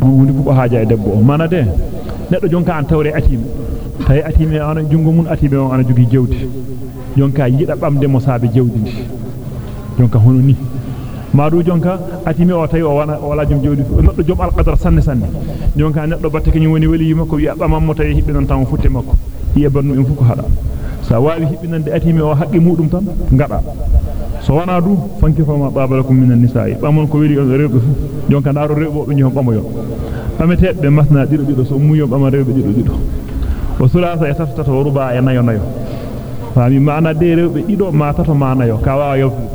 hunde fu ko haaja e debbo o manade neddo jonka an tawre atime tay atime ana jungo mun atime on ana jogi jewdi jonka yida bamde mo saabe jewdi ndi jonka hono ni maadu jonka atime o tay o wana wala jom jewdi neddo jom alqadar sanne sanne jonka neddo batte kany woni wali makko wi bamam mo tay hibbe non tan futte makko yiye bannu en fuko hada sa wawi hibbinande atime o haqqi mudum tan ngada so wana du fanki fama babalakum minan nisa'i bamon ko wiri on rewbe fu jonka daaro rewbo be ñoom bamo yo pametebe masna dido dido so muyo bama rewbe dido dido o sulasa e taftata o ruba e nayo nayo fami maana de rewbe dido ma tato ma nayo ka waawa yawtude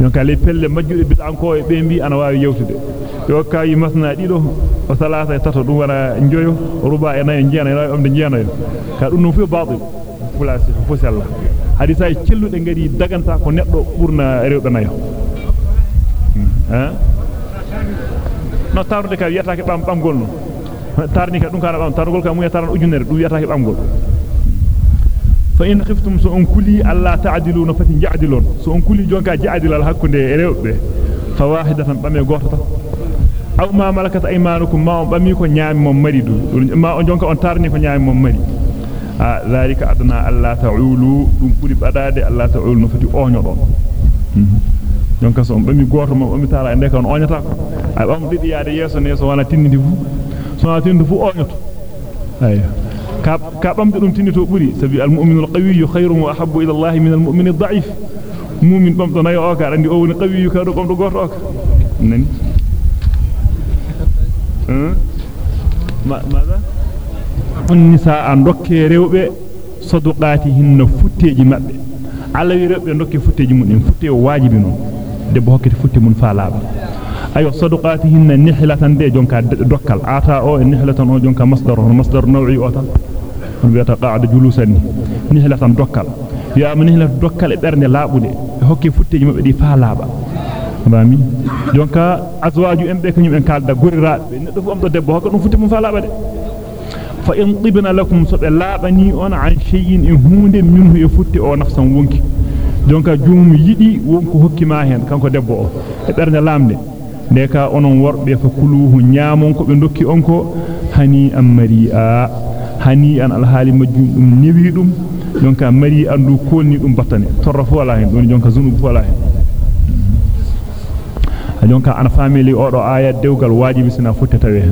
jonka le pelle majjude bidanko e be mbi ana waawi yawtude yo kayi masna dido o salasa e tato dum wala njoyo ruba e nayo jiyana nayo omde jiyana yo ka dum no fu baadil fulasi fu sella hadisa e cellude ngari daganta ko neddo burna rewbe nayo no tarde ka yataake bam bamgol no tarni ka dum kana bam targol ka mu yataran ujunere dum yataake bamgol fa in khiftum so on kuli alla ta'diluna fati ja'dilun so on kuli jonka ja'dilal hakkunde rewbe fa wahidatan bame goto aw ma malakat aymanukum ma on bami ko nyaami mom mari du ma on jonka on tarni ko nyaami mom mari a zalika adna alla ta'ulu dum buri badade alla ta'ulu no fati onyo don jonka so bami goto mom bami tara ende kan onyata ko ay bam didi yaade yeso ne so wana tinnidi fu so wana tinnidi fu onyoto ayyo ka ka bamde dum tinnito buri sabi al mu'minu al qawiyyu khayrun wa ahabbu ila allah min al mu'min ad da'if mu'min bamdo nayo o ka andi o woni qawiyyu ka do bamdo goto o ka nani ماذا النساء ndokke rewbe saduqatihinna futteji mabbe alla wi rewbe ndokke futteji mun en futte wajibi non debbo hokkete futte mun faalaaba ayo saduqatihinna nihlatan de jonka dokkal ata o en nihlatan o jonka masdar on masdar naw'i o tan on wiata qa'ada julusan nihlatan dokkal ya man nihlatan dokkal e bernde laabude hokke futteji mabbe di faalaaba bami jonka azwaju embe kanyum en kalda goriraabe neddo fu amdo debbo hokka dum futti mum faalaaba de fa in tibna lakum so be laabani on an shay'in in hunde minhu e futti o nafsan wonki jonka jumum yidi wonko hokkima hen kanko debbo o e bernde lamde de ka onon worbe fa kuluhu nyaamon ko be dokki onko hani am mari'a hani an alhali majjum dum newi dum jonka mari andu kolni dum battane torra fu wala hen don jonka zunub fu wala hen jonka ana family odo aya dewgal wajibi sina futte tawe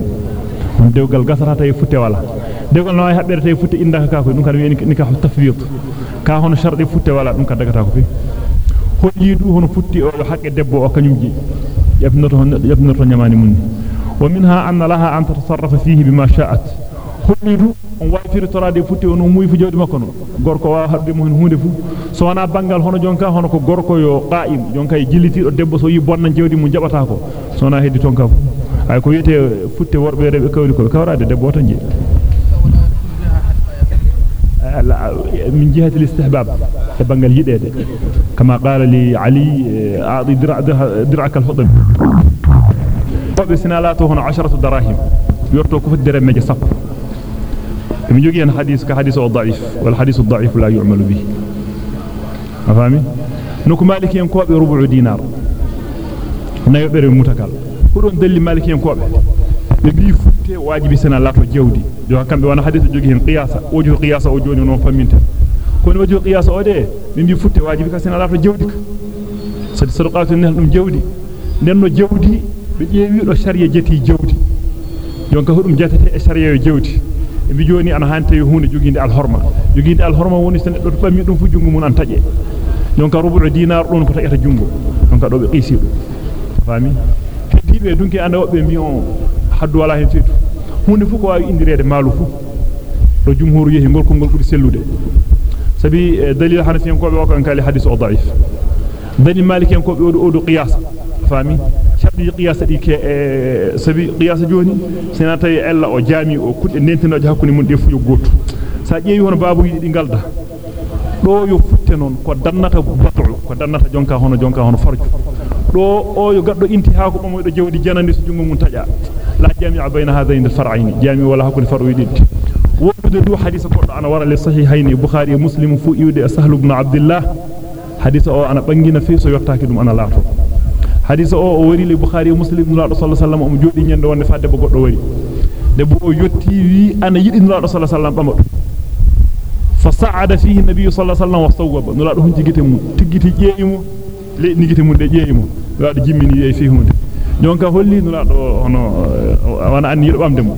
dewgal gasata tay futte wala dewgal no ay habbere tay futte indaka ka ko dum kan wi nikah tafwid ka hono shardi futte wala dum kan dagata ko fi holli du hono futti o hakke debbo o kanyum ji yabnoto hon yabnoto nyamani mun wa minha anna laha an tatasarrafa fihi bima sha'at holli du on wayfiri torade futti on muy fu jawdi makko no gorko wa habde mo hunde fu so wana bangal hono jonka hono ko gorko yo qa'im jonka e jillitido debbo so yi bonna jawdi mu jabata ko so wana heddi ton ka ay ko yete futte worbe rebe kawri ko kawrade debbo tan je من جهة الاستحباب. بنغال يدede كما قال لي علي أعطي درع درعك الفضل. وبسنالاته هنا عشرة دراهم. يورتو كفت درهم مجي صف من جوجي أن حديث كحديث ضعيف والحديث الضعيف لا يعمل به. أفهمي؟ نكو مالكي ان كوبي ربع دينار. نايبري متكال كودون دلي مالكي ان كوبي bi futte wajibi sena lato jewdi do kambe wana hadith jogi hen qiyasa ojo qiyasa o joni non faminta kono ojo qiyasa o de bi futte wajibi ka sena lato jewdi ka sadi sadaqatu nel dum jewdi nenno jewdi be ƴeewi do sharia jeti jewdi jonka hudum jetete e sharia yo jewdi e bi joni ana hante hunde joginde al horma joginde al horma woni sen do bammi dum fu jungo mun an taje jonka rubu dinar don ko tageta jungo jonka do be qisi dum fami heddibe dunki anda wobbe mi on haddu wala hen fitu hunde fu ko waawi indirede maalu fu do jumhur yehi gol kongol buri sellude sabi dalil hanafiyan ko be wako en kali hadith o da'if dalil malikiyan ko be o do qiyas fami shabbi qiyas di ke sabi qiyas joni senata ella o jami o kudde nentinoje hakkunde mun de fu yo goto sa jeewi hono babu yidi di galda do yo futte non ko dannata batu ko dannata jonka hono jonka hono farju do o yo gaddo intihaa ko mo do jewdi janande so jungo mun taja لا جامع بين هذين الفرعين جامع ولا هكذا فرع يدين وجد دو حديث قرآن أنا ورا للصحيحين بخاري ومسلم فو يودي سهل بن عبد الله حديث أو أنا بنجينا فيه سو يفتاكدم أنا alaihi wasallam o jodi nyande wonde fadde bo goddo wari debbo o yotti wi ana yidi nula sallallahu alaihi wasallam bamado fa sa'ada fihi nabiy sallallahu alaihi wasallam wa sawwaba nula do hunti gite mum tiggiti jeeyimo le nigite mum de jeeyimo waado jimmini e fi hunde jonka holli nula do hono wana anni yido bamde mo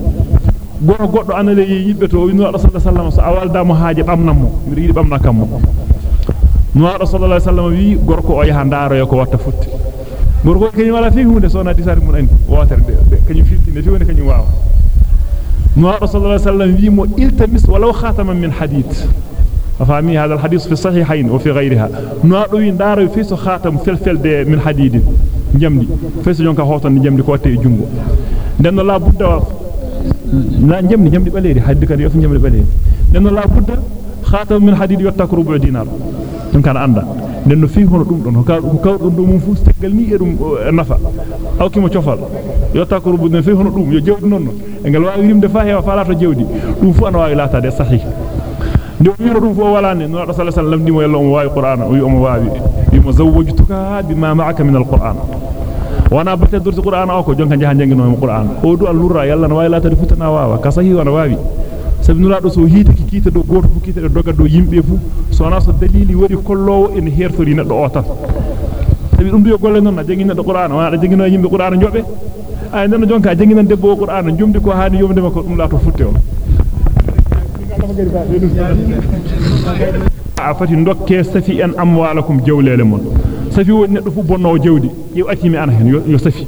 goro goddo anale yibbe to wi nula sallallahu alaihi wasallam awalda mo haaje bamnam mo yidi bamna kam mo nula sallallahu alaihi wasallam wi gorko o yaha ndaaro ko watta futti gorko kany wala fi hunde sona disari mun andi water de kany filti ne fi woni kany waaw نور صلى الله عليه وسلم يمو التمس ولو خاتما من حديد ففهمي هذا الحديث في الصحيحين وفي غيرها نور وين دار في خاتم فلفل من حديد جمدي فيس جونكا هوتون جمدي ko te jungo den la budda na jamdi jamdi baleeri haddi kan yof jamdi baleeri den la budda khatam min hadid yotta rubu dinar dum kan anda den fi hono dum don ko kaw dum dum fu tegal ni e dum nafa aw kimo ciofal yotta ko rubu fi hono dum yo jewdi non e ngal waawi rimde fa heewa falato jewdi dum fu ana waawi laatade sahih ne no rasul sallallahu alaihi wasallam yalla o waawi qur'an o yomo waawi bima zawwajtuka bima ma'aka min alquran wana bate durti qur'an o ko jonka jaha jangino mo qur'an o du allura yalla no waawi laatade futana waawa ka sahih wana waawi sabi nulaado so hiita ki kiita do goto fu kiita do doga do yimbe fu so na so dalili wari kollowo en hertori neddo o tan sabi dum biyo golle non na jangina do qur'an wana jangino yimbe qur'an njobe ay nan jonka janginan debbo qur'an jumdi ko haani yomde makko dum laato futte o afati ndokke safi en amwalakum jawlele mon safi woni neddo fu bonno jawdi yew atimi an hen yo safi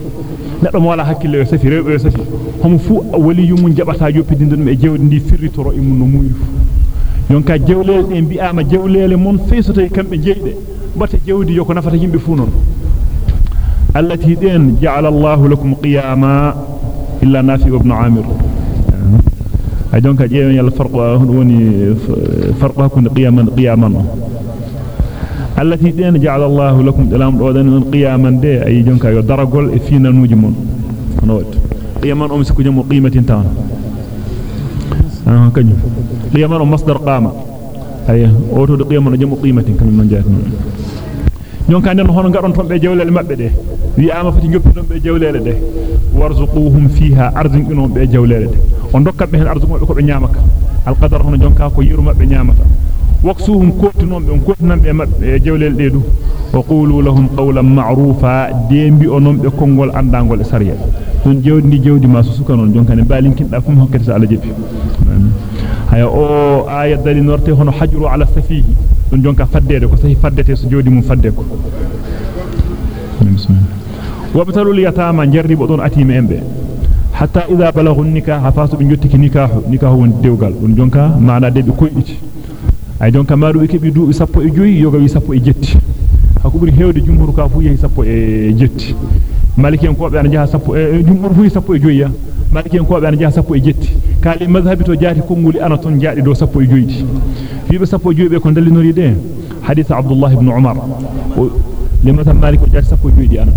neddo mo wala hakkille yo safi rewbe yo safi homo fu waliyu mun jabata yoppidinde dum e jawdi ndi firritoro e mun no muyri fu yonka jawlele de bi'ama jawlele mon feesoto e kambe jeyde bata jawdi yoko nafata yimbe fu non التي دين جعل الله لكم قياما إلا نافع ابن عامر أي دونك جيوين يلا فرق هوني فرق هكون قياما قياما. التي دين جعل الله لكم دلام ودن قياما دي. أي دونك يو درقل فينا نوجمون نوت قياما أم سكو جمو قيمة تان آه كنيو قياما أم مصدر قامة. أي أوتو قياما جمو قيمة كنيو من جاءت jonka nden hono garon ton be jawlele mabbe de wi ama fati joppidon be jawlele de warzuquhum fiha arzuqinon be jawlele de on dokkat be hen arzuqo ko be nyaamaka al qadar hono jonka ko yiru mabbe nyaamata waksuhum kotinon be kotinan be mabbe e jawlele de du wa qulu lahum qawlan ma'rufa dembi be kongol andangol e ma su suka non jonka ne balinkin da fum hokkete sa haya o aya dali norte hono hajru ala safihi jonka faddede ko sahi faddete so mum wabtalul fasu be jottiki nikahu nikahu won dewgal don jonka maana de be koyditi ay jonka maadu be kebi duubi sappo e joyi yoga wi sappo e jetti hakuburi hewde jumhur ka fu yehi sappo e jetti malikiyen ko be ana jaha sappo e jumhur fu sappo e joyi ya malikiyen ko be ana jaha sappo e jetti kali mazhabi to jaati konguli ana ton jaadi do sappo e joyidi fiibe sappo e joyi be ko dallinori de hadith abdullah ibn umar limata malik jaati sappo e joyidi ana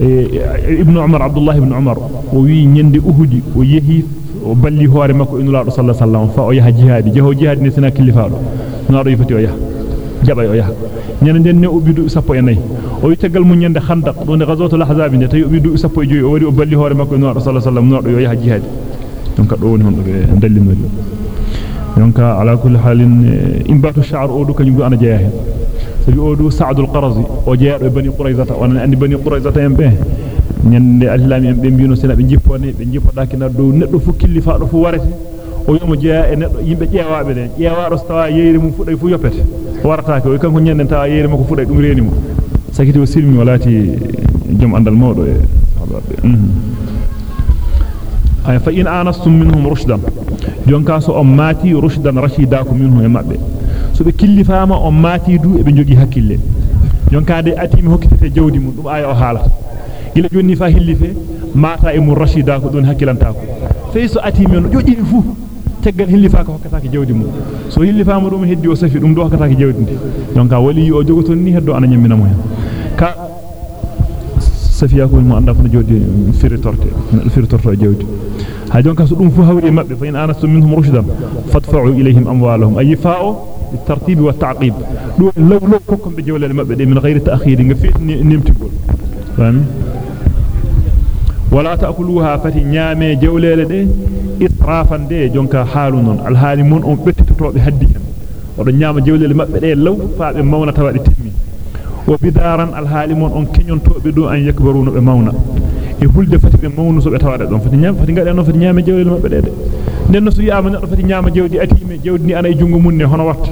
ibn umar abdullah ibn umar o wi nyende uhudi o yehi o balli hoore makko inulaado sallallahu alaihi wasallam fa o yaha jihadi jeho jihadi ne sina kilifaado naado yifati o yaha jaba o yaha nyande den ne ubidu sappo e nay o wi tegal mun nyande khandaq do ne ghazwatul ahzab ne tawi ubidu sappo e joyi o wari o balli hoore makko inulaado sallallahu alaihi wasallam naado yo yaha jihadi donc do woni hondo be dallinori donc ala kulli halin imbatu sha'r o du kanyum ana jeya hen سيؤدو سعد القرزي وجير بني قريزة وأنا عندي بني قريزة ينبه نند الله من بين سنا بنجيبوني بنجيبو لكن ندو ندو فك اللي فارو فو ورث ويوم جاء ندو يبقى جاء وابدين جاء ورستوا يير مو فو فو يبت ورتاك ويكون هني نتا يير مو فو دم رينمو سكتي وسيم ولاتي جم عند الموضوع أي فإن أنا منهم رشدا. جون كاسو أماتي رشدا رشيداكم منهم يا مبدي so be killifama on mati du e be jogi hakkille jonka de atimi hokkitete jawdi mun dum ay o halata gila jonni fa hillife mata e mun rashida ko don hakkilanta ko fey so atimi no joji fu teggal hillifa ko hokkataake jawdi mun so hillifama dum heddi o safi dum do hokkataake jawdi ndi jonka wali o jogoton ni heddo ana nyammina mo hen ka safiya ko mo anda ko jodi firi torte firi torto jawdi ha jonka so dum fu hawri mabbe fa in anastum minhum rushdan fadfa'u ilayhim amwalahum ay fa'u بالترتيب والتعقيب لو لو كوكم بجولة مبه من غير تأخير غفيت نمتبول فاهم ولا تأكلوها فتي نيامي جولة دي إسرافا دي جونكا حالون الحالي من أم بتتتو بحدي odo nyaama jewlele mabbe de law faabe mawna tawade وبداراً الهالمون أن كنون توبي دو أن يكبرون بمونا. يقول دفت بمونا سوف يتوارد لهم فتنيام فتنقال أنه فتنيام جاو للمبالد لأنه سوف يأمن أنه فتنيام جاو دي أتيم جاو دي أنا يجنغ مني هنا وقت.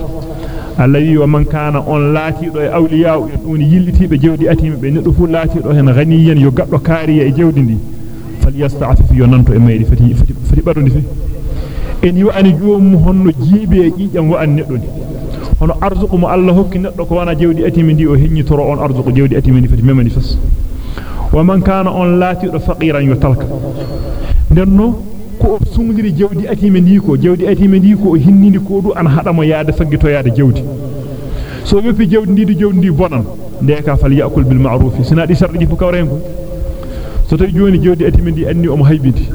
الذي ومن كان أن لا تيد أولياء ينوني يلتي بجاو دي أتيم بنطفو لا تيد أهن غنيا يقبل كاريا جاو دي. فليستعف في يونانتو إميري. فتي فتي فتي فتي فتي إن يوأني جوم هنو جيبي جيجا وأن نقلوني e ni hono arzuqu mo Allah hokki neddo ko wana jewdi atimi ndi o henyitoro on arzuqu jewdi atimi ndi fati memani fas wa man kana on laatido faqiran yutalka denno ko o sumndiri jewdi atimi ndi ko jewdi atimi ndi ko o hinnini ko du an hada mo yaade faggito yaade jewdi so yopi jewdi ndi jewdi ndi bonan ndeka fal yakul bil ma'ruf sina di sharri fu kawren ko so tawi joni jewdi atimi ndi anni o mo haybidi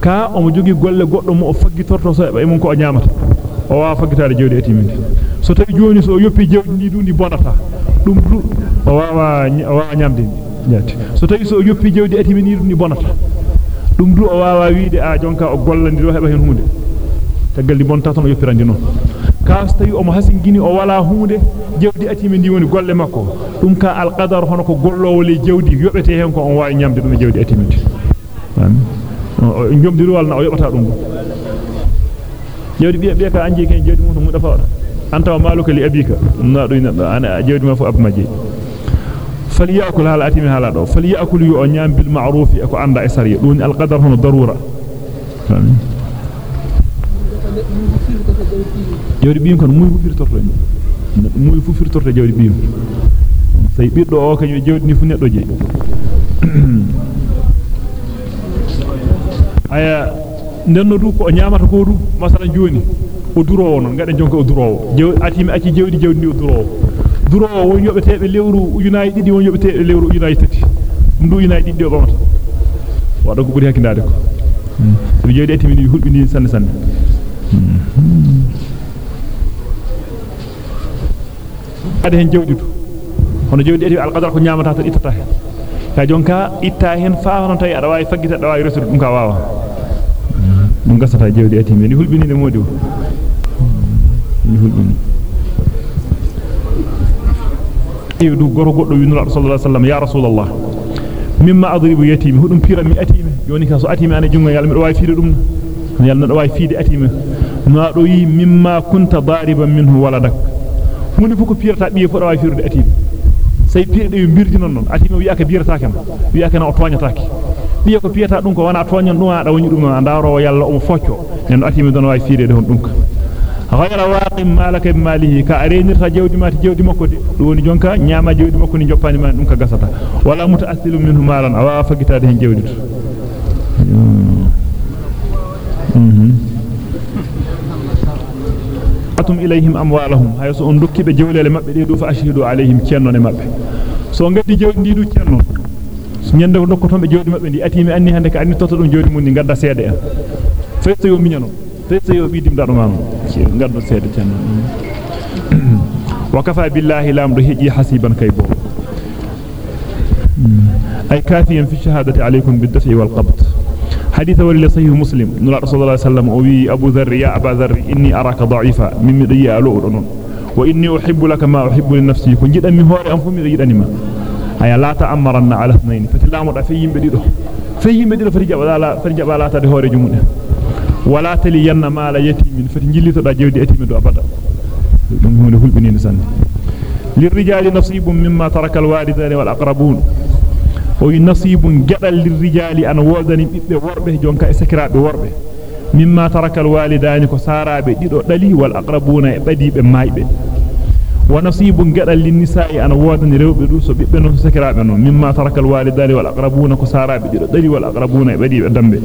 ka o mo jogi golle goddo mo o faggitorto so e mun ko o nyaamata o wa faggitaade jewdi atimi ndi so tawi joni so yoppi jewdi ndi dundi bonata dum du o wawa o wawa nyamde nyati so tawi so yoppi jewdi atimi ndi dundi bonata dum du o wawa wiide a jonka o gollandi do heba hen hunde tagal di bonta ton o yoppirandi non ka so tawi o mo hasingini o wala hunde jewdi atimi ndi woni golle makko dum ka al qadar hono ko gollowo le jewdi yobete hen ko on wawi nyamde dum jewdi atimi ndi jomdiru walna o yobata dum jewdi biya biya ka anje ken jewdi mun mu dafa wada anta wa maluka li abika na do ana jewdi ma fu ab maji falyakul hala atimi hala do falyakul yu on nyam bil ma'ruf ko anda e sariya dun al qadar hono darura jewdi biim kon muy fu firtorto muy fu firtorto jewdi biim say biddo o kany jewdi ni fu neddo je aya nenno du ko nyaamata ko du masalan joni o durowo non ngaden jonka o durowo jew atimi acci jewdi jewdi ndi o durowo durowo won yobetebe lewru ujunayi didi won yobetebe lewru ujunayi tati ndu ujunayi didi o bamata wado ko buri hakindade ko so jewdi atimi ndi hulbini sanne sanne ade hen jewdi du hono jewdi eti al qadar ko nyaamata tan itata hen ka jonka itta hen fa hono tay ada wawi faggita ada wawi resude dum ka wawa dum gasata jewdi atimi ni hulbini ne modi ni du goro goddo wi nura sallallahu alaihi wasallam ya rasulullah mimma adribu yatimi hudum pira mi atimi joni ka so atimi ana jungo yalla mi do wawi fiide dum yalla do wawi fiide atimi ma do yi mimma kunta dariban minhu waladak hunde fu ko pirata biye fu do wawi fiide atimi say pirde wi birdi non non atimi wi aka birataake ma wi aka na o toñataake biye ko piyata dum ko wana toñan dum ada woni dum andaro yalla o focco en atimi don wawi fiide de hon dum ka do woni jonka nyaama jawdi makko ni joppani man dum ka gasata wala mutaassilu minhu malan awa fagitade hen jawdi to mhm atum ilayhim amwalahum hayso on dokkibe jawlele mabbe de do fa ashhidu alayhim cennone mabbe so gaddi jawdi ndi du cennon nyande ko dokkotombe jawdi mabbe ndi atimi anni hande ka anni toto dum jawdi mun ni gadda seede en feyto yo miñano feyto yo bidim dado manu gaddo seede cennon wa kafa billahi lamdu hiji hasiban kaybo ay kafiyan fi shahadati alaykum bid-daf'i wal qabd حديث ولي صحيح مسلم نلا رسول الله صلى الله عليه وسلم وي ابو ذر يا ابا ذر اني اراك ضعيفا مما دي ألو دون واني احب لك ما احب لنفسي كون جيدان مي هوري ام فمي جيدان ما هيا لا تامرن على اثنين فتلامو دا في يمبه ديدو في يمبه ديدو فرجا لا فرجا لا تا هوري ولا تلين ما لا يتيم فتنجلي تو دا جودي اتيم دو ابدا دum hunde hulbini sanne lirrijali nasibun mimma taraka alwalidani wal aqrabun o wi nasibun gedal lirrijali an wodani bibbe worbe jonka e sakiraabe worbe mimma tarakal walidani ko sarabe dido dali wal aqrabuna e badibe maybe ونصيبٌ جدل للنساء أن وادن رأب دوس بيبنو سكرابنا مما ترك الوالدان والأقربون كسراب دري والأقربون بدي بدمه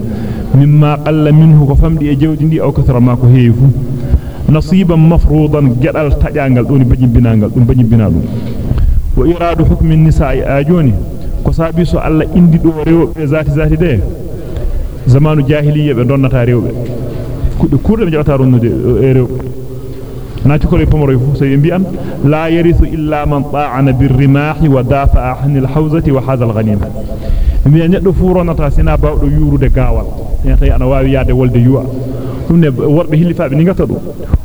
مما قل منه كفم دي جودي أو كثر ما كهيفه نصيبا مفروضا جدل تجعل دون بني بنال دون بني بنال وإرادة حكم النساء أجوني كسابي سؤال الله إن دو رأب ذات ذات ده زمان جاهلية بدون نتاريوب كل كل من جاتارون ده رأب ناتي كولي بومروي سي امبيان لا يرث إلا من طاعن بالرماح ودافع عن الحوزة وهذا الغنيمة. مي نيدو فورونتا سينا باودو يورو دي غاوال نتاي أنا واوي يادي ولدي يوا. ثم وربي هليفابي نيغا تادو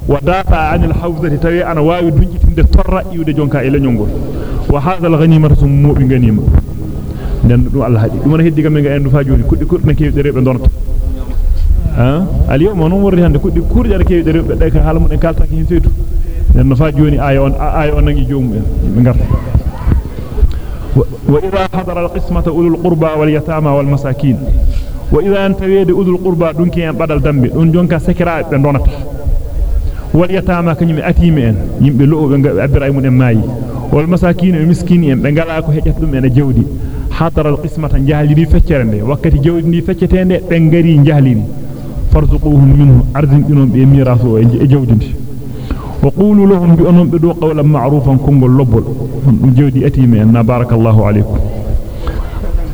ودافع عن الحوزة تاي أنا واوي دنجيتين دي تورا يودي جونكا اي لنيونغول وهذا الغنيمة مو بي غنيمة. نندو الله هدي. دوما هدي غامي غا اندو فاجوري. كودي كودي نكيف دي ريبي دونتو den kaltaki hin feetu den no fa joni aya on aya on nangi joomu en be garta wa idha hadara alqismata ulul qurba wal yatama wal masakin wa idha antawede ulul qurba dunki en badal dambe don jonka sekira be donata wal yatama kanyum atime en yimbe lo'obe abira ay mun en mayi wal masakin e miskini en be ngala ko hejjata dum en jawdi hadara alqismata jahliri feccere nde wakkati jawdi ndi feccetende فارزقوهم منه عرضن انهم بميراثه اي جودنت وقولوا لهم بانهم بدو قولا معروفا كونغو لوبول جودي اتيم ان بارك الله عليكم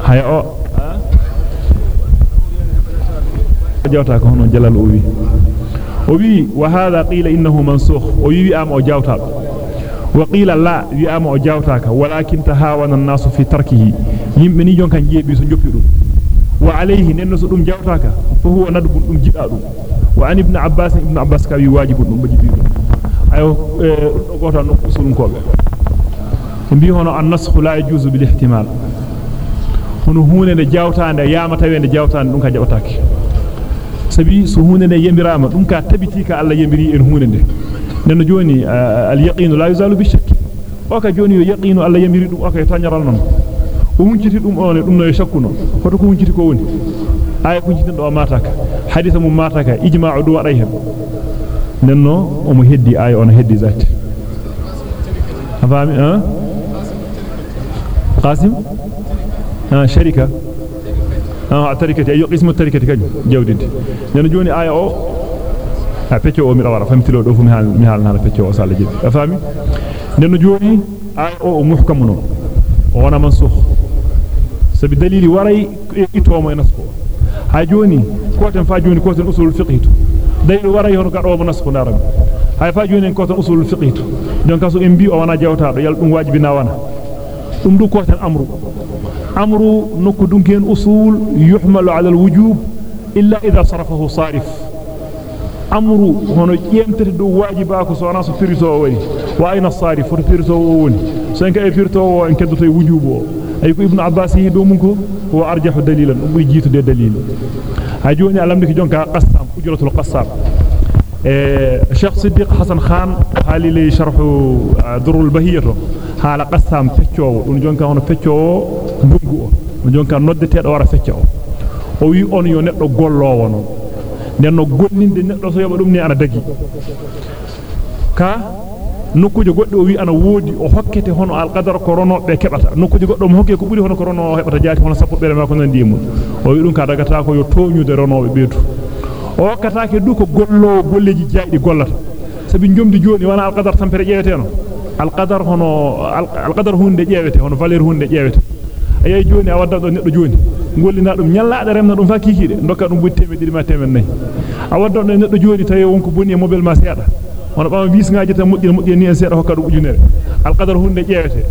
هيا أو جاوتا كونو جلال اووي اووي وهذا قيل انه منسوخ اووي ام أو جاوتا وقيل لا يامو جاوتاك ولكن تهاون الناس في تركه يمني جون كان جيبي سو جوبي وعليه ننه سدوم جاوتاكا فهو ندب دوم جيدا دوم وان ابن عباس ابن عباس كان يواجب دوم بجيدو ايو غوتا إيه، نو اصول كوب كمبي هو النسخ لا يجوز بالاحتمال. هنا هنا جاوتا ند ياما تاوي ند جاوتا دوم كا جاوتاكي سبي سو هنا ند يمبراما دوم كا تبيتيكا الله يمبري إن هنا ند ننه جوني آه، اليقين لا يزال بالشك. وكا جوني يقين الله يمبري دوم وكا تانيرال نون o hunciti dum on dum no e shakkuno hoto ko hunciti ko woni ay ko hunciti do mataka haditha mum mataka ijma'u du waday hen nenno o mo heddi ay on heddi zati afami hein qasim ah sharika ah tarikati ayo qismu tarikati kany jawdidi nenno joni ay o a peccio o mi dawara famtilo do fu mi hal mi hal na peccio o sala jiddi afami nenno joni ay o muhkamuno wana mansukh سبي دليل وري إتوما ينسقوا هاجوني كوتن فاجوني كوتن أصول الفقه. دليل وري هنو قد روما نسقوا نارم. هاي فاجوني كوتن أصول الفقه. دون كاسو إنبي وأنا جاوتا. يلقون واجبنا وأنا أمدو كوتن أمرو. أمرو نكو دنكين أصول يحمل على الوجوب إلا إذا صرفه صارف. أمر هنا يمتر دو واجباك سوانا سو فيرتو وين وأين الصاري فور فيرتو وين سنك اي فيرتو وين كدو تي وجوبو. Ay ko ibnu abbas yi do mun ko ko arjahu dalilan dum buri jitude dalil ha joni alamdi ko jonka qassam ujratul qassam e cheikh siddiq hasan khan hali li sharhu durul bahiyato hala qassam feccowo dum jonka hono feccowo dungu o dum jonka noddetedo wara feccowo o wi on yo neddo gollowo non nenno gollinde neddo so yoba dum ni ana dagi ka nokkuje godde o wi ana woodi o hokkete hono alqadar ko rono be kebata nokkuje goddo mo hokke ko buri hono ko rono hebata jaati hono sappo bere ma ko nandi mun o wi dum ka dagata ko yo tooñude ronobe beetu o hokkataake du ko gollo golleji jaaydi gollata sabi jomdi joni wana alqadar tampere jeeweteno alqadar hono alqadar hunde jeewete hono valeur hunde jeewete ayay joni a wadda do neddo joni gollina dum nyallade remna dum fa kikide ndokka dum butti teme didi ma temen nay a wadda do neddo joni tawi wonko boni e mobile ma seeda hono bama wisngaaji tan moddi moddi ni en seeda hokka dum ujunere alqadar hunde jeewete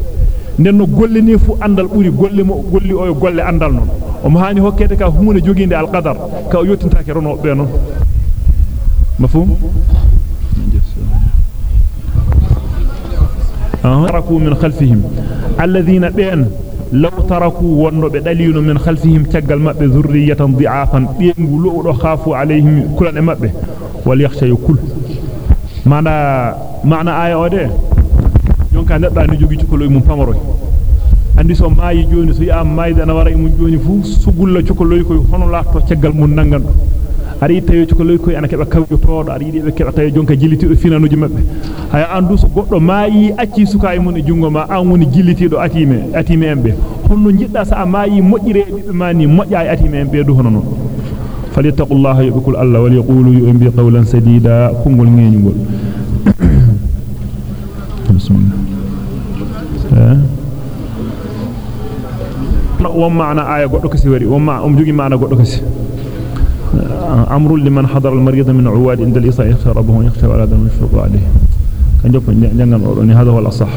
nenno golle ni fu andal buri golle mo golli o golle andal non o mo hani hokkete ka huune joginde alqadar ka o yottintaake rono be non mafhum تركوا من خلفهم الذين بين لو تركوا ونو بدليل من خلفهم تجل مبه ذريه ضعافا بينغو لو خافوا عليهم كل مبه وليخشى كل معنى معنى آية ودي jonka nedda ni jogi cukolo mum pamaro andi so maayi joni so yaam maayde na wara mum joni fu sugulla cukolo ko hono lato ceggal mun nangan ari tayo cukolo ko ana keba kawjo todo ari yidi be keba tayo jonka jillitido finanuji mabbe hay andu so goddo maayi acci suka e mun e jungo ma an woni jillitido atime atime embe honno jidda sa maayi mojjire bibbe mani mojja e atime embe du hono non falyattaqullaha yubkul alla wal yaqulu yumbi qawlan sadida kungol ngeñugol بسم الله. ومعنى آية قد كسي وري؟ وما أم معنى قد كسي أمر لمن حضر المريض من عواد عند الإصاء يخشى ربه يخشى ولا دم يشفق عليه كان جنجان هذا هو الأصح.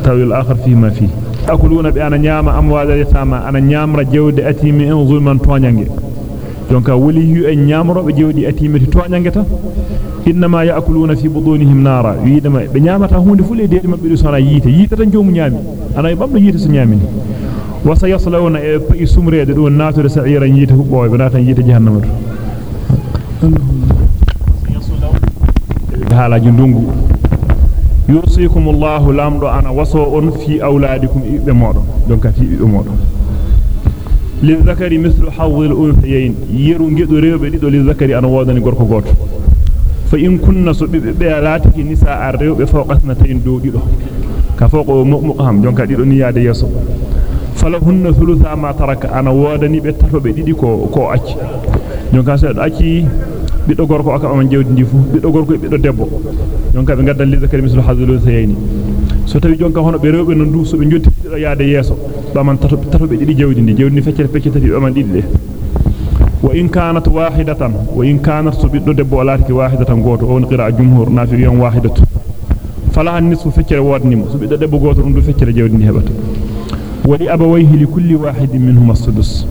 التاويل الآخر فيما فيه. أكلون بأن نيام أموال اليتامى أنا نيام رجود أتيم إن ظلما توانيانجي donc woli yu en nyamrobe jewdi atimeti toñangeta inma yaakuluna fi budunihim nara wiidama be nyamata hunde fule deedi mabbe do sona yite yite tan joomu nyami ana e bamdo yite so nyamini wasa yaslawna e pai sumrede do natude sa'ira yite hubbo be natan yite jahannama do haalaji ndungu Allahu lamdo ana waso on fi auladikum ibbe modon donc fi ibbe modon. للذكر مثل حظ الأنثيين يرو نجدو ريوبه ديدو للذكر أنا وادني غوركو غوتو فإن كنا سبب بيالاتك نساء الريوبه فوق اثنتين دو ديدو كفوق مقهم دونك ديدو نياده يسو فلهن ثلثا ما ترك أنا وادني بتاتوبه ديدي كو كو acci. دونك سيد acci biddo gorko aka on jewdi ndi fu biddo gorko e biddo debbo jonka be gaddal li zakari mislu hazlul sayni so tawi jonka hono be rewbe non du so be jotti do yaade yeso baman tato tato be didi jewdi ndi jewdi ni feccere feccetati be man didi de wa in kanat wahidatan wa in kanat so biddo debbo alaati wahidatan goto on qira jumhur nafi yon wahidatu fala nisfu feccere wodnimo so biddo debbo goto dum du feccere jewdi ndi hebata wali abawayhi li kulli wahidin minhum as-sudus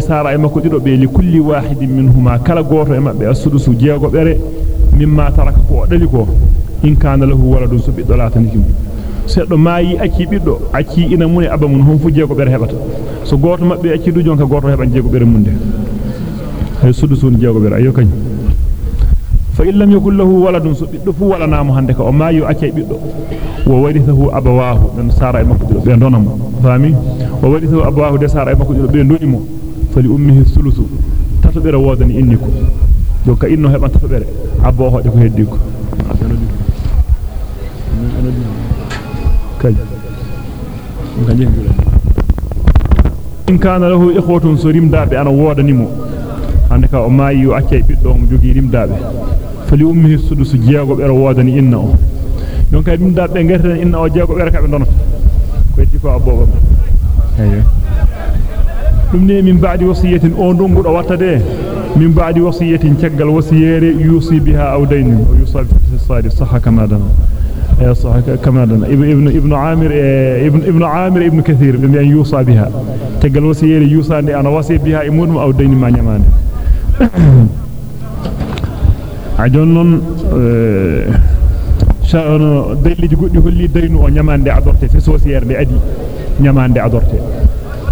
sara e makko dido be li kulli wahidin minhuma kala goto e mabbe as-sudus jeego bere mimma taraka ko dali ko in kana lahu waladun so biddo latanikim seddo maayi acci biddo acci ina mune aba mun hon fu jeego bere hebata so goto mabbe acci du jonka goto heban jeego bere munde hay sudusun jeego bere ayo kany فإن لم يكن له ولد سبدف ولا نام هندك وما يؤكي بيدو. وورثه أبواه من سارة مكتل بين دونم فامي وورثه أبواه دي سارة مكتل بين دونم فلأمه الثلث. تتبير وادن إنكو جوكا إنو هبان تتبير أبواه جوكو هديكو كي كي إن كان له إخوة سريم دابي أنا وادن إمو هندك وما يؤكي بيدو هم جوكي ريم دابي fali ummihi sudusu jeego bere wodani inna o donc ay rimdaabe ngartan inna o jeego bere ka be donata ko heddi ko abbo ayo dum ne min baadi wasiyatin o ndongudo watta de min baadi wasiyatin caggal wasiyere yusi biha aw daynin o yusab fi sadi sahha kama dana صح كما دنا ابن ابن عامر ابن ابن عامر ابن كثير أن يوصى بها تقل وسير يوصى أنا وصي بها إمون أو دين ما نمان عجنن شأن دليل جودي هولي دينو أو نمان دي أدورتي في سوسير دي أدي نمان دي أدورتي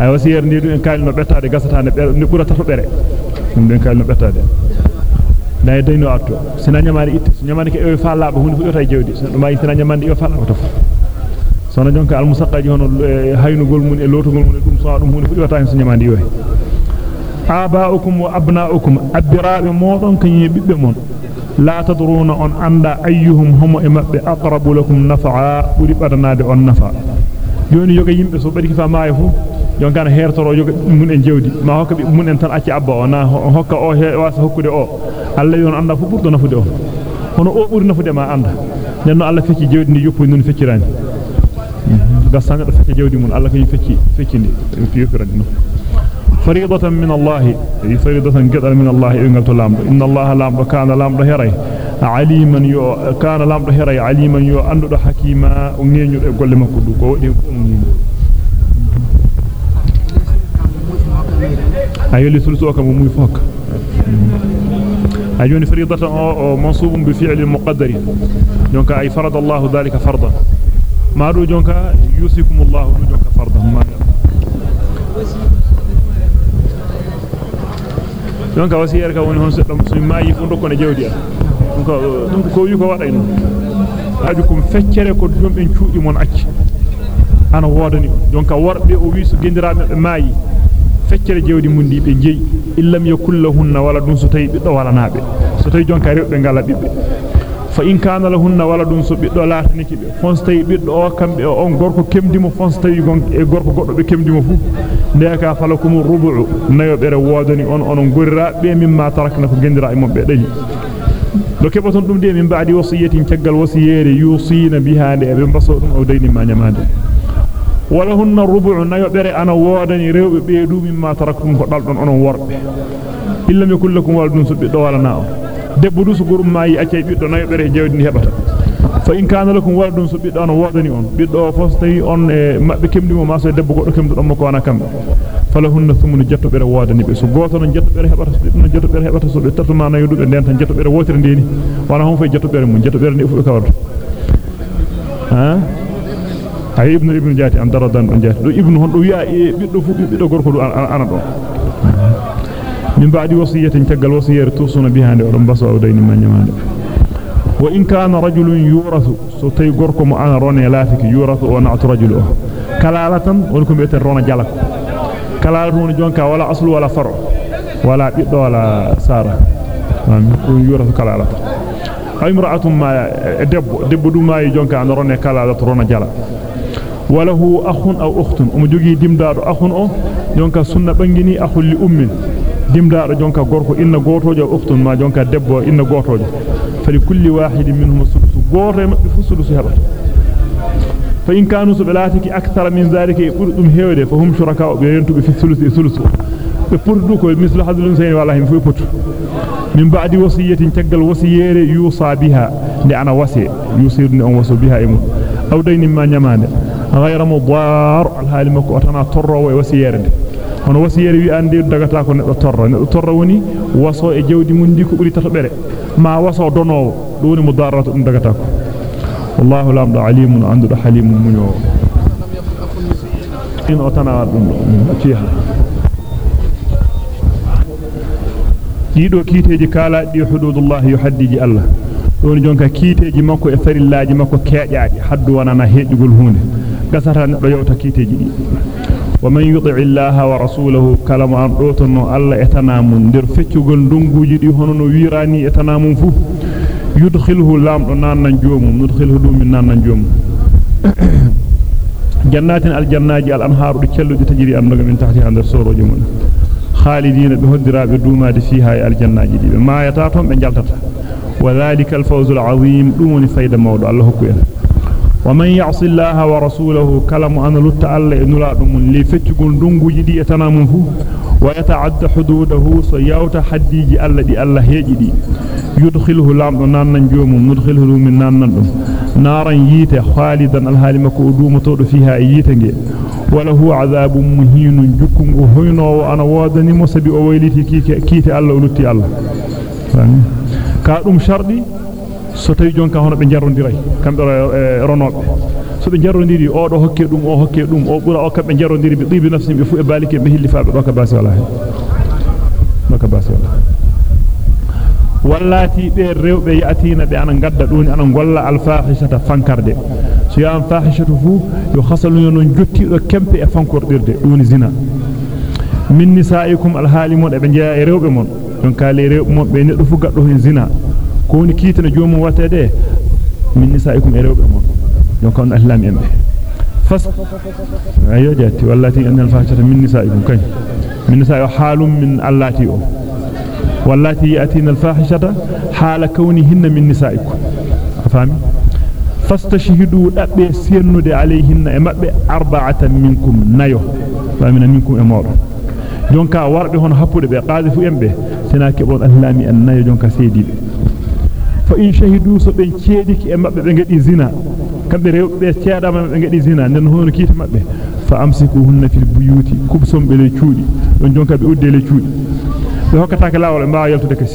أي وسير دي دون كاين نبتا دي غستا نبورا تفو بره دون كاين نبتا دي na e dayno atto sina nyamaani itte so nyamaani ke e faalaaba hunde fu yota jewdi so ma sina nyamaande e faalaaba to sono jonka al musaqqaji hono haynugol mun e lotugol mun dum so dum hunde fu yota hen so nyamaandi yoy aba'ukum wa abna'ukum abirabe modon kany bibbe mon e lakum naf'a buri badanade on nafa joni yoga yimbe so bari kifa maayo fu jonka na hertoro yoga mun en jewdi ma hokka bi mun en tan acci abba o na hokka o he wasa hokkude o Allah yon anda fu burdo nafude o hono o buri nafude ma anda nenno Allah fecci jewdi ni yoppu non feccirani gasanga do fecci jewdi mun Allah kay fecci feccindi yopirani no فريضة من الله. أي فريضة قدر من الله إن قلت لامد إن الله لامد كان لامد هري عليما يو كان لامد هري عليما يو أندو حكيما ونين يقول لما كدو. كودي أيو لسلسوك ممي فوق. أيون فريضة منصوب بفعل مقدر. جونك أي فرض الله ذلك فرضا. ما رو جونك يوسيكم الله رو جونك فرضا. ما جونك وسيرك وني هون سدم ما يفون كون جودي دونك دونك كو يكو wadayno ajukum feccere ko dum en cuudi mon acci ana wodani jonka worbe o wi so gendiraabe be maayi feccere jewdi mundi be jeyi illam yakullahunna wala dun so tay biddo wala naabe so tay jonka rewbe ngala bibbe tay biddo o kambe on gorko kemdimo fon so tay gon e gorko goddo be kemdimo fu ndeka falakum rubu'u nayo bere wodani on onon gorira be mimma tarakna ko gendira e mabbe dani do keboton dum de min baadi wasiyatin caggal wasiyere yusina biha de be baso dum o dayni ma nyamade wala hunna rubu' nayo bere ana wodani rewbe beedu mimma taraktum ko daldon onon worbe illa mi kullakum waldun subbi do wala naaw debbo du su gurum maayi accay biddo nayo bere jawdi ni hebata fa in kana lakum waladun su biddo ana wodani on biddo fos tawi on e mabbe kemdimo ma so debbo goddo kemdo don mako wana kambe falahunna thumunu jetto bere wodani be so goto non jetto bere hebata so non jetto bere hebata so be tartu ma nayo dubbe den tan jetto bere wotere ndeni wana hon fay jetto bere mun jetto bere ni fu kawdo ha ay ibnu ibnu jati am daradan don jati do ibnu hon do wi'a e biddo fu biddo gorko do ana من بعد وصية تقل وصية توصون بها لأولم بصوا أو دين من يمان وإن كان رجل يورث ستي قركم أنا روني لافك يورث ونعت رجله. كلالة ولكم بيت الرون جلك كلالة ونجونك ولا أصل ولا فرع. ولا بيض ولا سارة. نعم، يورث كلالة. أي امرأة ما دب دب دو ما يجونك أنا روني كلالة رون جلك وله أخ أو أخت. أم جوجي ديم دار أخ أو جونك سنة بنجني أخ لأمين aw ukhtun um jogi dimdaado akhun o jonka sunna bangini akhul li ummin dimdaado jonka gorko inna gotojo ukhtun ma jonka debbo inna gotojo فلكل واحد منهم السدس غور مبه فسدس هبط فإن كانوا سبلاتك أكثر من ذلك يقولون هيوده فهم شركاء بينتو في الثلث ثلث بپurdu ko mislu hadlun sayni wallahi mi fu putu min ba'di wasiyatin tagal wasiyere yusa biha ndi ana wasi yusirni on waso biha imu aw dayni ma nyamande ghayra mudar al halimako tana torro wa wasiyere hono wasiyere wi ande dagata ko neddo torro neddo torro woni waso e jawdi mun di ko buri tato bere ma waso donowo do woni mudarratu dum dagata ko wallahu lamdu alimun andu halimun munyo in otana dum ciha dido kiteji kala di hududullah yuhaddiji allah don jonka kiteji makko e farillaaji makko keejaaji haddu wanana heejugol hunde gasata neddo yewta kiteji di ومن يطع الله ورسوله كلام أن دوتن الله اتنام دير فيتغول دونغوجي دي هونو ويراني اتنام فو. يدخله لام نان نجوم. ندخله دوم نان نجوم. جنات الجناج الأنهار دي تشلو دي تجري أم من تحت اندر سورو جمل خالدين بهدرابه دوماد فيها الجناج دي. ما يتاتهم من وذلك الفوز العظيم. دون فايدة مود الله كوين ومن يعص الله ورسوله كلام أن لت الله إنلا دم لي فتقول دنجو جدي يتنامون فو. ويتعد حدوده سيوت حديج الله دي الله يجدي يدخله لام نان جوم ندخله من نان دم نارا ييت خالدا الحال مكودوم تود فيها ييتنجي وله عذاب مهين جكم هينو. وأنا ودني مسبي أو ويلتي كيتي الله ولتي الله dum shardi so tawi jonka hono be jarrondiray kambe ronobe so be jarrondiri o do hokke dum o hokke dum o bura o kambe jarrondiri bi dibi nafsi be fu e balike be hilli faabe do ka basi wala do ka basi wala wallati be rewbe yatina be ana gadda duni ana golla al fahishata fankarde so ya am fahishatu fu yo khasalu non jotti do kempe e fankordirde duni zina min nisaikum al halimon e be jeya e rewbe mon don kale rewbe mon be neddo fu gaddo hen zina ko woni kiitana joomum watede min nisaikum e rewbe mon donc on ahlami embe fas ayo jatti wallati annal fahishata min nisaikum kany min nisai halum min allati o wallati yatina al fahishata hala kawnihinna min nisaikum afami fastashhidu dabbe sennude alayhinna e mabbe arba'atan minkum nayo famina minkum e mawdo jonka warbe hono happude be qaadifu embe sina kebon ahlami an nayo jonka seedibe فإن شهدوا سبين شيدك أما بنجدي زنا كم بريو بيتشاد أما بنجدي زنا ننهون كيف ما به فأمسكوهن في البيوت كبسهم بالجودي ونجون كبيود بالجودي فهو كتاك الله ولم بعيل تدكس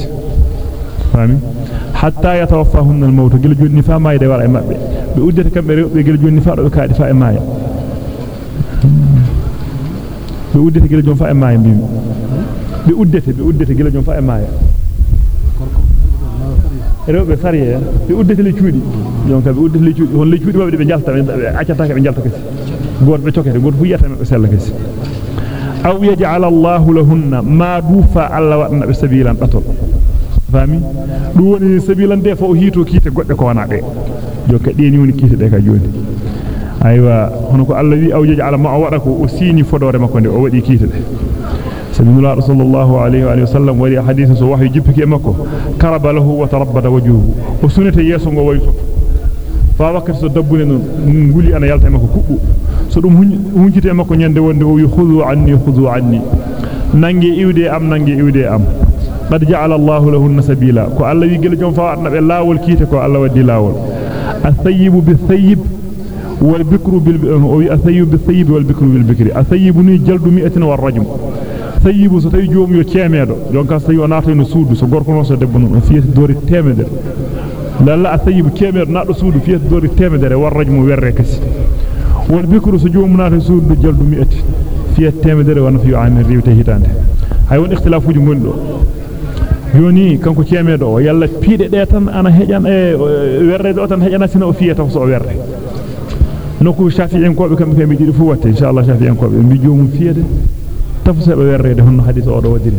فاهمين حتى يتوفاهن الموت قل جود نفا ما يدوا على ما به بيود كم بريو بيقل جود نفا رأوك على دفاع ما يه بيود كم بريو بيقل جود نفا رأوك على دفاع ما يه بيود كم بريو بيقل جود نفا رأوك على دفاع ما يه rewbe fariye be uddete le cuudi jonka be uddete le cuudi hon le cuudi mabbe be jalta be accata be jalta kasi goto be cokete goto fu yata be sella kasi aw yaj'al Allah lahunna ma dufa alla wadna be sabilan batol fami du woni sabilan de fo hito kite godde ko wana de jonka deni woni kite de ka joni aywa hono ko Allah wi aw yaj'al ma wada ko o sini fodore makko de o wadi kite de سيدنا رسول الله عليه وآله وسلم ولي حديث سو وحي جبك مكو. كرب له وتربد وجهه. وسنته يسو ويسو فابكر سو دبوني نغولي أنا يالتا مكو. كوبو سو so dum hunjite makko nyande wonde o wi khudhu anni khudhu anni nangi iwde am nangi iwde am qad ja'ala Allah lahunna sabila ko Allah wi gel jom fa adna be lawol kiite ko Allah waddi lawol الثيب بالثيب والبكر بال الثيب بالثيب والبكر بالبكر. الثيب ني جلد 100 والرجم. ثيب so tawi joom yo ceemedo jonka so tawi o nato no suudu so gorko no so debbo non fiyete dori temedere lalla الثيب ceemedo naddo suudu fiyete dori temedere warrajmu werre kasi wal bikru so joom nato suudu jaldu 100 fiyete temedere wana fi an riwte hitande hay won ikhtilafuji gondo joni kanko ceemedo o yalla piide de tan ana hejan e werre do tan hejana sina o fiyata so o werre nokku shafi'en ko be kambe kambe didi fu watte inshallah shafi'en ko be mi joomum fiyade tafu sebe werrede honno hadith o do wadiri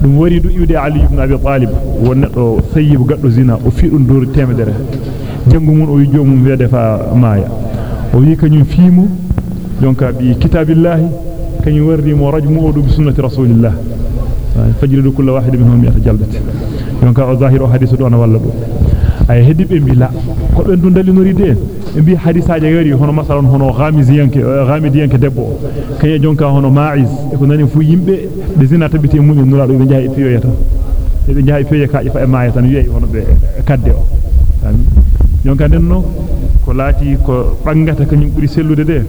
dum wari du iwde ali ibn abi talib wonne do sayyib gaddo zina o fi dum dori temedere jangu mun o wi joomum wede fa maaya o wi kanyum fiimu jonka bi kitabillahi kanyum wardi mo rajmu o bi sunnati rasulillah fajridu kullu wahid minhum mi'ata jaldat jonka o zahiru hadithu do na walla do ay hedibe bi la ko ben dun dalinori de bi hadisaaje gari hono masalan hono ghamiziyanke ghamidiyanke debbo kay jonka hono ma'iz e ko nani fu yimbe be zina tabiti mun nura do be jahay fiyoyata e be jahay fiyoye kaaje fa e maaya tan wi'i hono be kadde o jonka denno ko laati ko bangata kanyum buri sellude de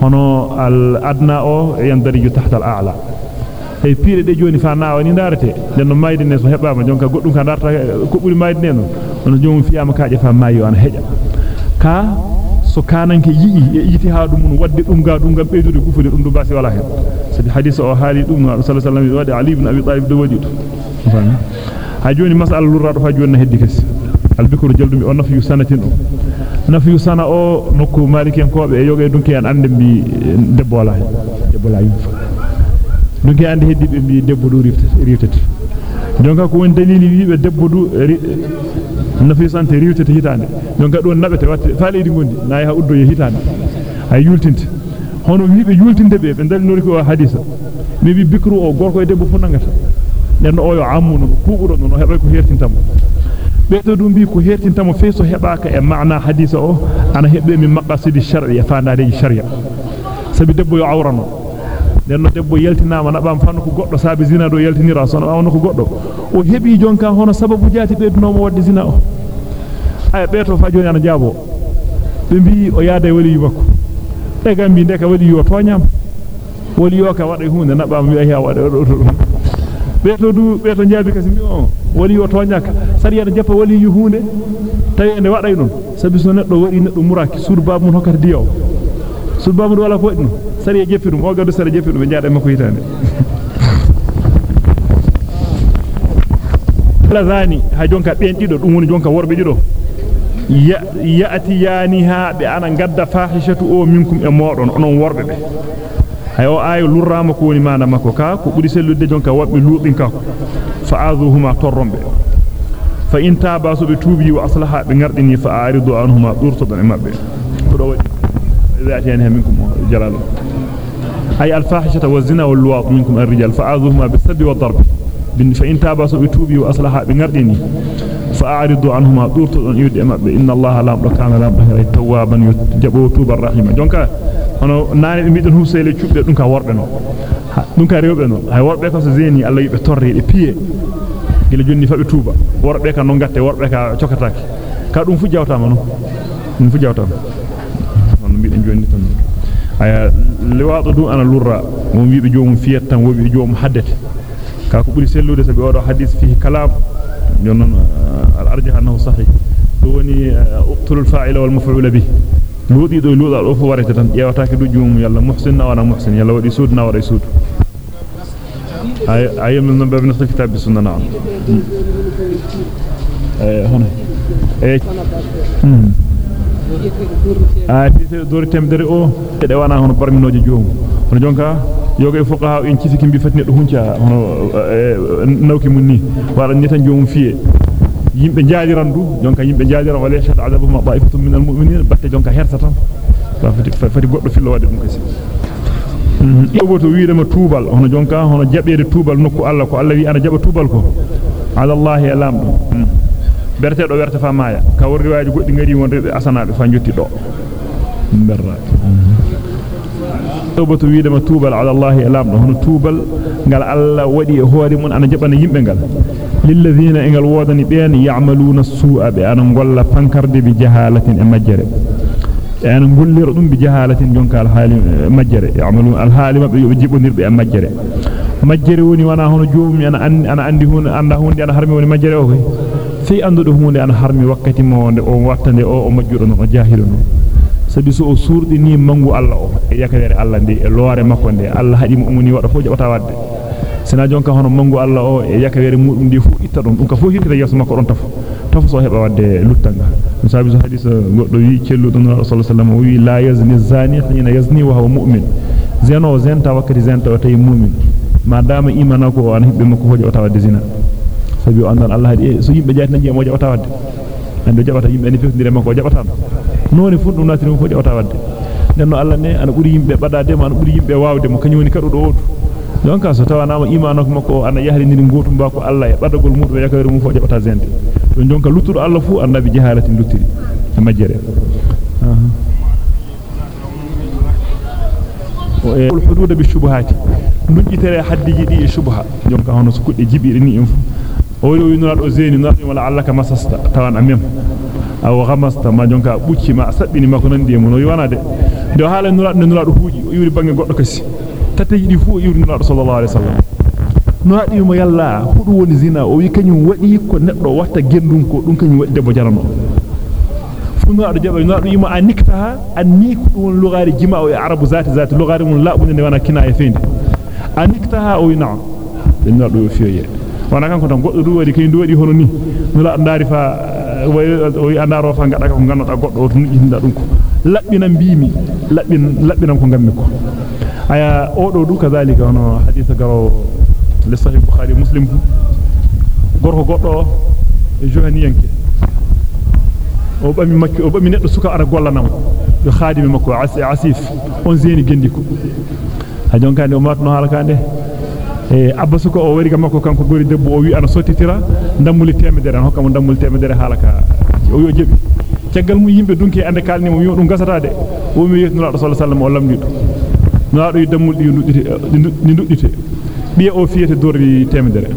hono al adna o yandariju tahta al a'la e piire de joni fa naawa ni darate den no mayde ne so hebama jonka goddum ka darta ko buri mayde ne non on jomum fiyama kaaje fa mayo an heja ka so kananke yii e yiti ha dum wadde dum ga dum gam beydude gufude dum do basi wala hen sabi hadith o haali dum sallallahu alaihi wasallam wadi ali ibn abi talib do wadi fami ha joni mas'al lurrado fa joni heddi kes al bikru jaldumi on nafi sanatin o nafi sana o nokku maliken ko be yoge dunki an ande bi debbo wala hen debbo la yum dunki ande heddi be bi debbo do riftete riftete jonka ko won dalili wiibe debbo du nafi sante riwtete hitande jonka don nabete watte faaleedi gondi nayi ha uddo ye hitande ay yultinte hono wiibe yultinde be be dalnori ko hadisa mi bi bikru o gorko e debbo fu nangata den o yo ammuno kuubudo non o hebay ko hertintamo be to dum bi ko hertintamo feeso hebaka e maana hadisa o ana hebbe min maqasidi shar'iyya faandaade sharia sabi debbo yo awrano den no debbo yeltinama nabam fanno ko goddo saabi zina do yeltinira sono awno ko goddo o hebi jonka hono sababu jaati beedunomo wadde zina o ay beeto fa joni ana jaabo be bi o yaada wali yubako e gambi ndeka wali yo toñam wali yo ka wada hunde nabam wi ay wada beeto du beeto jaabi kasi mi on wali yo toñaka sariya na jappa wali yu hunde tawi ende waday non sabi so neddo wari neddo muraki sur babu mun hokkata diyo sur babu do wala ko dum sariya jeppi dum o gaddo sariya jeppi dum be jaade makko hitande lazani ha jonka ben dido dum woni jonka worbe dido ya yaati yaniha be ana gadda fahishatu o minkum e modon onon worbe be hayo ayo lurrama ko woni mana makko ka ko buri sellude jonka wabbe luubin ka fa azuhuma torrombe fa in taba so be tuubi wa aslaha be ngardini fa aridu anhuma durtodan e mabbe to do wadi zaati yani minkum jalalu أي الفاحشة والزنا واللواط منكم الرجال فأعذوهما بالسب والضرب. فإن تاباسوا بتوبي وأصلحا بنردني فأعرضوا عنهما. دورت أن يدعم بإن الله لا كان لا بحر توابا يتجبه توبا رحيما. جونكا أنا نعني بميدن هو سيلي تشوب دي نكا واربنا نكا ريوبنا هاي واربكا سزيني. الله يبتوري إبيه gila jonni fa be tuba worbe ka non gatte worbe ka cokataake ka dum fu jawtama non fu jawtama non mi den jonni tan aya liwaado dum ana lurra mo wiibe joomum fiyat tan wobi joomum haddete ka ko buri sellude sabi odo hadith fihi kalam jonnon al arjah annahu sahih do woni uqtul fa'ila wal maf'ul bihi ludi do luda do fu warete tan ƴewataake do joomum yalla muhsin na wana muhsin yalla wadi suud na wadi suud ay ay min babbi nafs kitab sunna na'am eh hono eh ay fi dori temdere o de wana hono barminoje joomum hono jonka yoga e fuqaha en cifiki bi fatne do hunca hono nawki mun ni wala ni tan joomum fiye yimbe jaaliran du jonka yimbe jaaliran wala shad adabuhum da'ifatun minal mu'minin batte jonka hersa tan fati goddo fillo wade dum kasi yobo to wiidama tuubal hono jonka hono jabede tuubal nokku Allah ko Allah wi ana jaba tuubal ko ala Allah ya lamdo berte do werta fa maya ka wor riwaaji goddi ngari won rebe asanabe fa jotti do berra tawbatu wiidama tuubal ala allah lamdo hono tuubal ngal alla wadi e hoore mun ana jabana yimbe ngal lilladheena engal wodani been ya'maluna su'a be ana golla pankarde bi jahalatin e majjere e ana golliro dum bi jahalatin jonka al hali majjere ya'malu al hali mabbe yobe jibondirbe e majjere majjere woni wana hono joomum ana ana andi hunde anda hunde ana harmi woni majjere o koy fi andudo hunde ana harmi wakkati mo o wattande o o majjuro no jahilu no sabi so o surdi ni mangu alla o e yakere alla ndi e loore makko nde alla hadi mo umuni wada fo jabata wadde sina jonka hono mangu alla o e yakere mudum ndi fu itta dum dum ka fo hirtira yeso makko don taf taf so heba wadde luttanga sabi so hadith goddo wi cellu don rasul sallallahu alaihi wasallam wi la yazni zani hina yazni wa huwa mu'min zeno zenta wakati zenta wa tay mu'min ma dama imana ko an hibbe makko hoje wata wadde zina sabi o andal allah hadi so yimbe jaati nanji mo jabata wadde ande jabata yimbe ni fefdire makko jabata noni fu dum natiri ko jabata wadde nenno allah ne ana buri yimbe badade ma ana buri yimbe waawde mo kanyoni kadu do odu donc so tawanama imanu makko ana yahrindiri gotum ba ko allah e badagol mudum yakare mum fo jabata zende to jonka luttudo allah fu annabi jahalatin luttiri e majjere الحدود بالشبهات نجتري حدجي دي شبهه jonka hono su kudde jibiri en fu o wi zeni nuraado wala allaka masasta tawan amem aw ghamasta ma jonka bucci ma sabbini mako nandi e mun o wana de de haala nuraado nuraado huuji o yuri bange goddo kasi tataji di fu yuri nuraado sallallahu alaihi wasallam nuraadi mo yalla hudu woni zina o wi kanyum wadi ko neddo watta gendum ko dum kanyum wadi debbo jarano fu nuraado jaba nuraado yima aniktaha anni ko dum lugari jima o arabu zati zati lugari mun la bunde wana kina e fendi aniktaha o ina nuraado fiye wana kanko tan goddo du wadi kay du wadi hono ni nula andari fa wi andaro fa ngada ko gannoda goddo o nujinda dum ko labbina biimi labbin labbinam ko gammi ko aya o do du kazalika hono hadith garo le sahih bukhari muslim gorko goddo e johaniyanke o bami makki o bami neddo suka ara gollanam do khadimi makko asif on zeni gendiko ha jonkande o matno halakande e abba suka o wari makko kanko gori debbo o wi ana sottitira dammuli temedere an hokkamo dammuli temedere halaka o yo jebi ceggal mu yimbe dunki ande kalni mo wi dum gasata de o mi yetno sallallahu alaihi wasallam o lamdi dum no do dammul di nduddite di nduddite biye o fiyete dorri temedere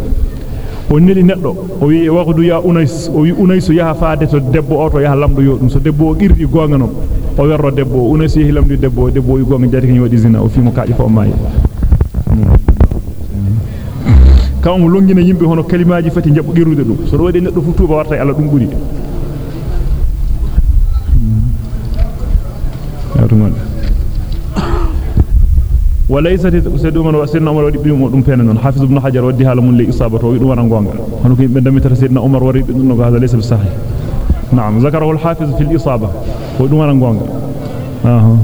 o neli neddo o wi waqdu ya unais o wi unais yaha faade to debbo o to yaha lamdo yo dum so debbo o irdi gonga non o werro debbo unais yahi lamdi debbo debbo wi gonga jati kany wadi zina o fi mo kaaji fa o maayi kam longina yimbe hono kalimaaji fati jabbu girude dum so wadi neddo fu tuba warta alla dum buri وليست سيدنا وسيدنا عمر ودي بيم دum fen non hafiz ibn hajar waddi hala mun li isabatu wi dum wana gonga hono ko yimbe damitata sayyidina umar wari dum no hada laysa bisahih نعم ذكره الحافظ في الإصابة wana gonga aha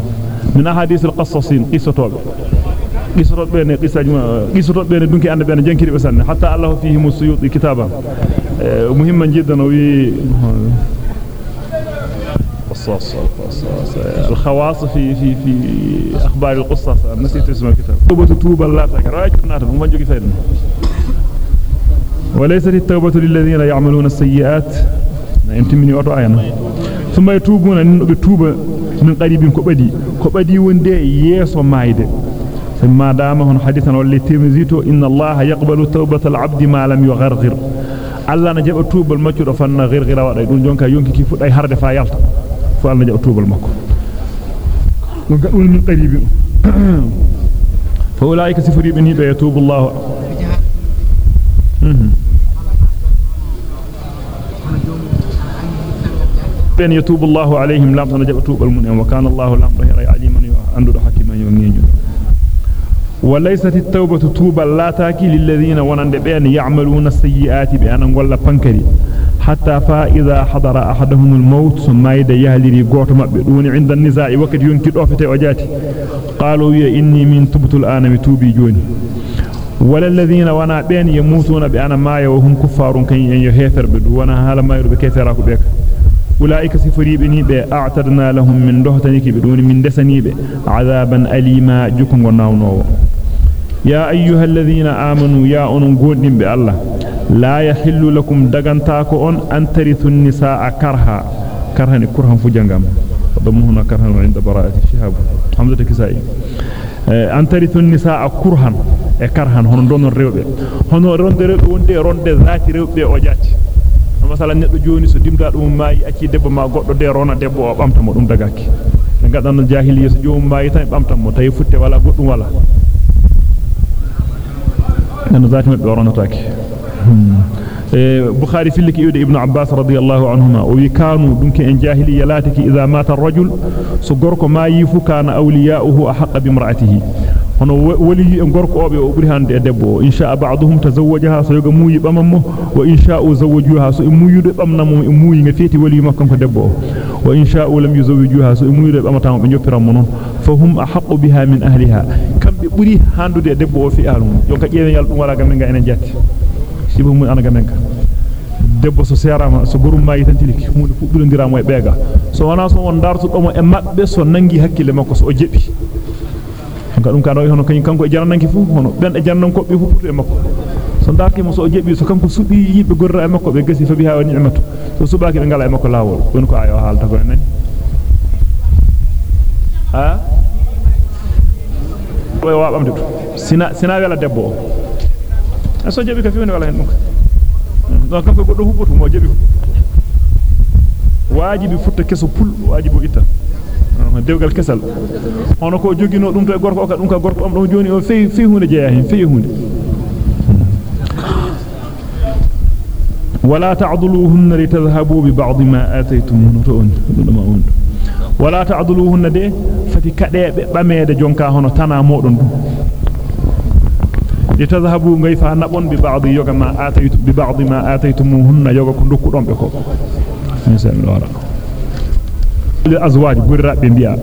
min ahadith al-qassasin qissatu قصرت بين قصاج قصرت بين بين جنكري بسنة. حتى الله فيه مسيوط كتابا مهما جدا. وي قصاص الخواص في في في أخبار القصص نسيت اسم الكتاب. توبة توبة لا تكر. راجعنا ما جوجي فين وليست التوبة للذين يعملون السيئات. يمتمني وضع عينا ثم يتوبون أن من قريب كبدي كبدي وندي يسو مايدة. ما دام حديثا واللي تيمزيتو إن الله يقبل توبة العبد ما لم يغرغر. الله نجاب توب المجر فن غرغر ودا دون جونكا يونكي كي فداي harde fa yalta fu Allah nجاب توب المكو دون غدول من قريب. فأولئك سفري بني يتوب الله. بين يتوب الله عليهم لام نجاب توب المن وكان الله لام عليما عنده حكيما يونينو وليست التوبة توبة لا تاكي للذين ونند بأن يعملون السيئات بأن ولا فنكري حتى فإذا حضر أحدهم الموت ثم يد يهلري قوت مبدون عند النزاع وقت ينكي دوفته وجاتي. قالوا يا إني من تبت الآن بتوبي جوني. ولا الذين وأنا بين يموتون بأن ما وهم كفار كي يهيثر بدو وأنا هالا ما يربي كيثراك بك أولئك سفريبني بأعتدنا لهم من دهتنك بدون من دسني عذابا أليما جكم وناونو يا أيها الذين آمنوا يا قودن بالله لا يحل لكم دغنتاكو أن أن ترثوا النساء كرها كرها كرها فجنغم ضمهنا كرها عند براءة الشهاب حمزة كسائي nisaa kurhan e karhan hono donon rewbe hono ronde rewbe wonde ronde zaati rewbe o jaati masala neddo joni so dimda dum maayi acci debbo ma goddo de rona debbo o bamta mo dum dagaki be gadan jahiliya so joom maayi tan bamta mo tay futte wala goddum nanu zaati mabbe ronataake بخاري في لك ابن عباس رضي الله عنهما وكانوا دونك ان جاهليه لاتك اذا مات الرجل سغوركو ما يفو كان اولياؤه احق بامراته hono wali en gorko obe o buri hande debbo insha ba'dhum tazawwajaha so yoga muuyi bamammo wa insha zawwajuha so muuyude bamnamo e muuyi nga feti wali makko ko debbo wa insha lam yuzawwijuha so muuyude bamata be joppiram non fa hum ahqqu biha min ahliha kambe buri handude debbo o fi alum jonka jeewen yal dum wala gam nga enen jatti sibu mun anaga menka debbo so serama so gorum mayi tan tiliki hunde fu bulendiramo e beega so wana so won dartu domo e mabbe so nangi hakkile makko so o jebi ka dum kan hono kany kanko e jarnanki fu hono ben e jarnan ko be fu putu e makko so darki mo so o jebi so kanko subi yibbe gorra e makko be gasi fa bi ha wani ni'matu so subaki be ngala e makko lawol don ko ayo halta ko nani ha way wa bamde sina sina wela debbo o so jebi ka fi woni wala hen dum don kanko goddo hubutu mo jebi wajibi futta keso pul wajibu itta dewgal kesal hono ko jogino dum to e gorko o ka dum ka gorko am do joni o fey fey hunde jeya hen fey hunde ولا تعضلوهن لتذهبوا ببعض ما آتيتموهن رؤون دما on ولا تعضلوهن de fati kadebe bamede jonka hono tana modon dum. لتذهبوا غيفا نبون ببعض يوغا ما آتيتم ببعض ما آتيتموهن يوغا كو دوكودon be ko. مثلا wala. للأزواج برا بنبيا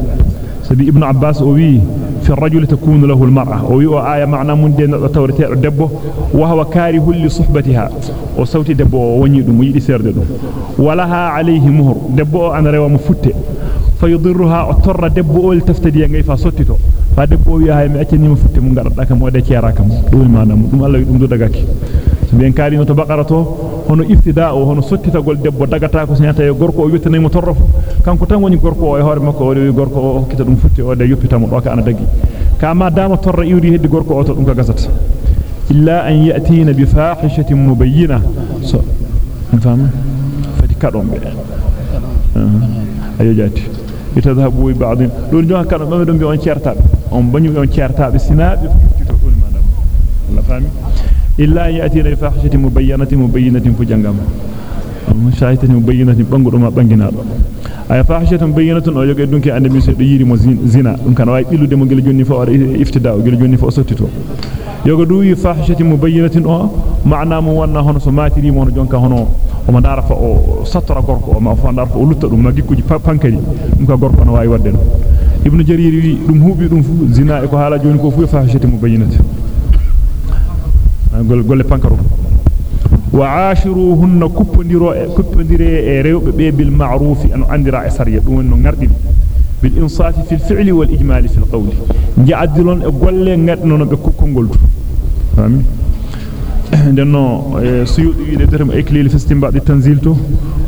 سبي ابن عباس أوي في الرجل تكون له المرأة أوي وآية معنى من دين تورتي دبو وهو كاره لصحبتها وصوت دبو وني دم يدي سير دم ولها عليه مهر دبو أنا روا مفته فيضرها اضطر دبو أول تفتدي غي فصوتتو فدبو ويا هاي مأتني مفته من غرد كم ودا كيرا كم دول ما نم دم الله دغاكي baqarato hono iftida o hono sottita gol debbo dagata ko senata e gorko o yottanay mo torrof kanko tan woni gorko o e hoore makko o wi gorko o hokkita dum futti o de yoppita mo do ka ana dagi kama dama torra iwri heddi gorko o to dum ka gasata illa an yatina bi fahishatin mubayyina so fam fati kadon be ayo jati يتذهب وي بعضهم لو جون كانوا ما بدهم بيون شرطاب هم بنيو بيون شرطاب السناء بيفتحوا كل ما نبغى. الله فاهم؟ إلا يأتي رفاحشة مبينة مبينة في جنگام مشاهدة مبينة بانغو دوما بانغينا أي فاحشة مبينة أو يجد دونك أن يمس يجير مزين زنا. دونك أنا وايد إلو دمو جلجوني فور إيه، إفتداء جلجوني فور سوتيتو يجد دوي فاحشة مبينة أو معنى مو أن هون سماتي مو جونك هونو o ma dara fa o sattora gorko o ma fa dara fa o lutta dum ma gikkuji pankari dum ka gorko no way wadde ibnu jarir wi dum hubi dum fu zina e ko hala joni ko fu fahishatin mubayyinatin golle pankaru wa ashiruhunna kuppondiro e kuppondire e rewbe be bil ma'ruf an andira e sariya dum denno suyudi wi de term eklil festimbaadi tanzil to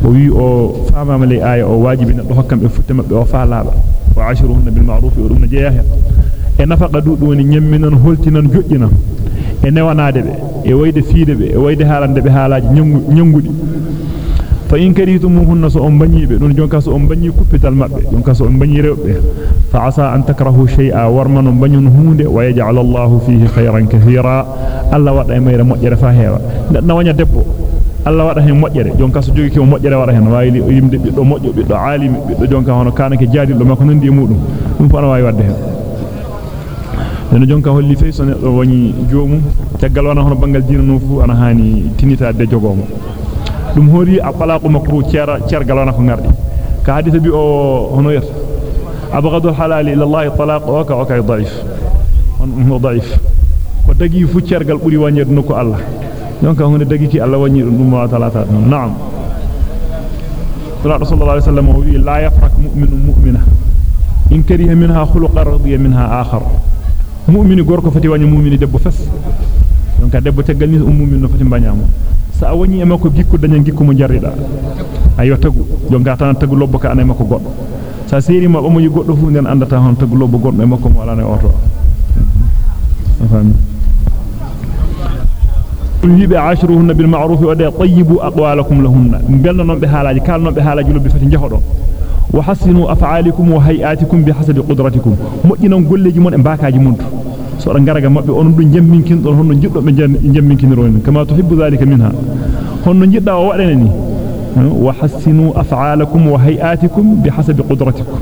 o wi o famama le aya o wajibi neddo hokkam be futte mabbe o faalaaba wa ashiruhunna bil ma'ruf wa dum jeeya e nafaqa du dum woni nyamminan holtinan jojjina e newanaade be e wayde fiide be e wayde haalande be haalaaji nyangudi fa in karihtumuhunna so on banyibe don jonka so on banyi kuppital mabbe jonka so on banyi rewbe fa asa an takrahu shay'a warman banyun hunde wa yaj'al Allahu fihi khayran katira alla wada e mayra mojjere fa heewa na wanya debbo alla wada hen mojjere jonka so jogi ke mojjere wada hen wayli yimde biddo mojjo biddo alimi biddo jonka hono kanake jaadildo makko nandi e mudum dum fa wawi wadde hen den jonka holli fey so neddo woni joomu tagal wana hono bangal diina no fu ana hani tinita de jogomo dum hori a talaqu makruh ciara ciargal wana ko ngardi ka hadith bi o hono yata abghadu halal ila allah talaq wa ka wa ka da'if on da'if ko dagi fu ciargal buri wanyede noko allah donc hunde dagi ki allah wanyi dum wa talata na'am sallallahu alaihi wasallam wi la yafrak mu'minun mu'mina in kariha minha khuluqan radiya minha akhar mu'mini gorko fati wanya mu'mini debbo fes donc debbo tegal ni mu'min no fati bañamo sa woni e makko gikku dañan gikku mo jarrida ayo tagu jonga tan tagu lobbo ka anay makko goddo sa seri ma bamo yi goddo fu nden andata hon tagu lobbo goddo e makko mo wala ne oto yibe ashruhunna bil ma'ruf wa tayyibu aqwalakum lahunna belno non be halaji kalno be halaji lobbi fati jahodo wa hasinu af'alikum wa hay'atikum bihasabi qudratikum mojjinan golleji mon e baakaaji mon so da garaga mabbe on dum jamminkin don honno jiddo be jamminkiniro en kama tuhibbu zalika minha honno jidda o wadene ni wa hasinu af'alakum wa hay'atikum bihasabi qudratikum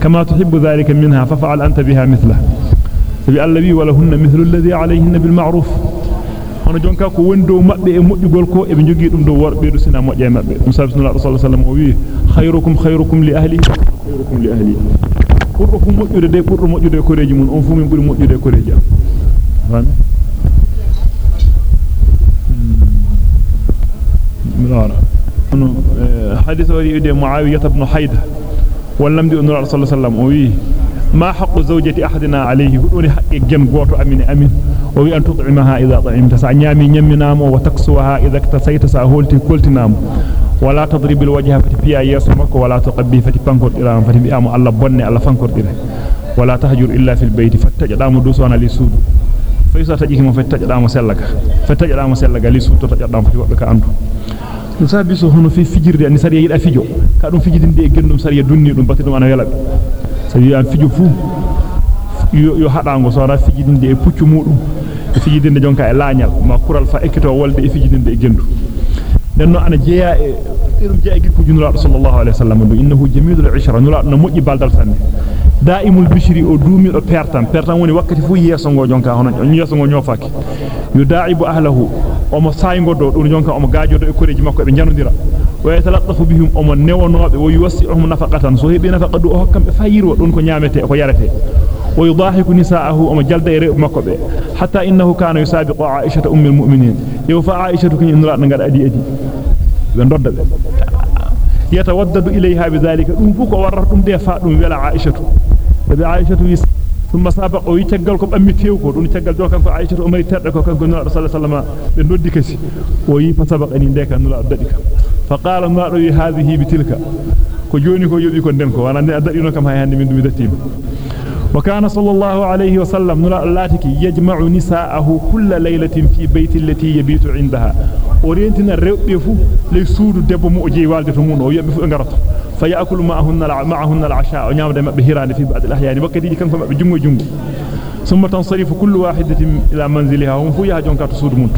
kama tuhibbu dhalika minha faf'al anta biha mithla sabi allabi wa lahunna mithlu alladhi alayhinna bil ma'ruf hono jonka ko wondo mabbe e mojjugol ko e be jogi dum do worbe do sina mojje mabbe musa sallallahu alaihi wasallam o wi khayrukum khayrukum li ahli khayrukum li ahli burdo fu mojjude de burdo mojjude koreji mun. On fu min buri mojjude koreji am. ملارا حديث وريد معاوية بن حيدة ولم دي أنور صلى الله عليه وسلم وي ما حق زوجة أحدنا عليه هدوني حق جن قوتو أمين أمين وي أن تطعمها إذا طعمت سعنيامي ولا تضرب الوجه فتبيع يسمك ولا تقبي فتبنكر إلام فتبيع أم الله بني الله فنكر إلى ولا تهجر إلا في البيت فتجع دام دوس وأنا لسود فيسا تجيه من فتجع دام سلك. فتجع دام سلك لسود تجع دام فتبع بك أنت نسابس هنا في فجر يعني سريع إلى فجو كانوا فجر دين دي جندم سريع دوني دون باتنا وأنا يلب سريع فجو فو يو يو حد عنو صار فجر دين دي بوتشو مورو فجر دين دي جونكا إلانيال ما كورال فأكتو والدي فجر دين دي جندو denno ana jeya e irum jeya gikku junura sallallahu alaihi wasallam do innahu jamilul ishra nula no moji baldal sanne daimul bishri o duumi do pertan pertan woni wakkati fu yeso ngo jonka hono yeso ngo nyofaki yudaibu ahlahu omo saygodo dum jonka omo gaajodo e koreji makko be janodira wa yatalaqafu bihim omo newonobe wo yuwassi'uhum nafaqatan so hebi nafaqadu o hokkam be fayirwo dum ko nyaamete ko yarete ويضاحك نساءه وما جلد مكبه حتى إنه كان يسابق عائشة أم المؤمنين. يوفى عائشة كن ينرى نقر أدي أدي. ونرد يتودد إليها بذلك. أمفوك ورهتم دفاع ولا عائشة. لذي عائشة يس... ثم سابق ويتقلكم أمي تيوكو. وني تقل جوكم فعائشة أمي تردك وكان قلنا رسالة صلى الله عليه وسلم بنردك سي وي فسابق أني ديك أن نرى أبدك فقال نرى هذه بتلك. كجوني كو كندنكو. وأنا ندري نكم هاي هندي من دمي latiki yajma'u nisa'ahu kull laylatin fi bayti allati yabitu 'indaha orientina rewbe fu ley suudu debbo mo o jeyi walde to mun o yebbe fu ngarato فيأكل معهن معهن العشاء. ونعم دائما بهران في بعض الأحيان وقت يجي كان فما بجمع جمع ثم تنصرف كل واحدة إلى منزلها. هم فيها جون كتصود منت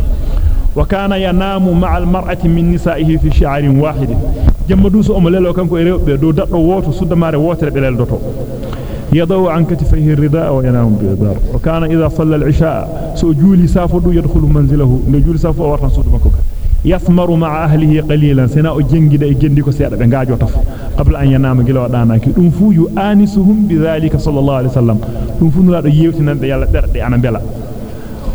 وكان ينام مع المرأة من نسائه في شعر واحد. جم دوس أم ليلو كان كو ريو دو ددو ووتو سود ماري ووتر بلال دوتو. يضو عن كتفيه الرداء وينام بالدار وكان إذا صلى العشاء سجولي سافدو يدخل منزله. نجولي سافو ورطن سود مكوك. يثمر مع أهله قليلا. سنا أجنجد إجندي كسيادة. بنجاجو تف قبل أن ينام جلوا داناك دون فو يؤانسهم بذلك صلى الله عليه وسلم. دون فو نلا يوتنا أنا بلا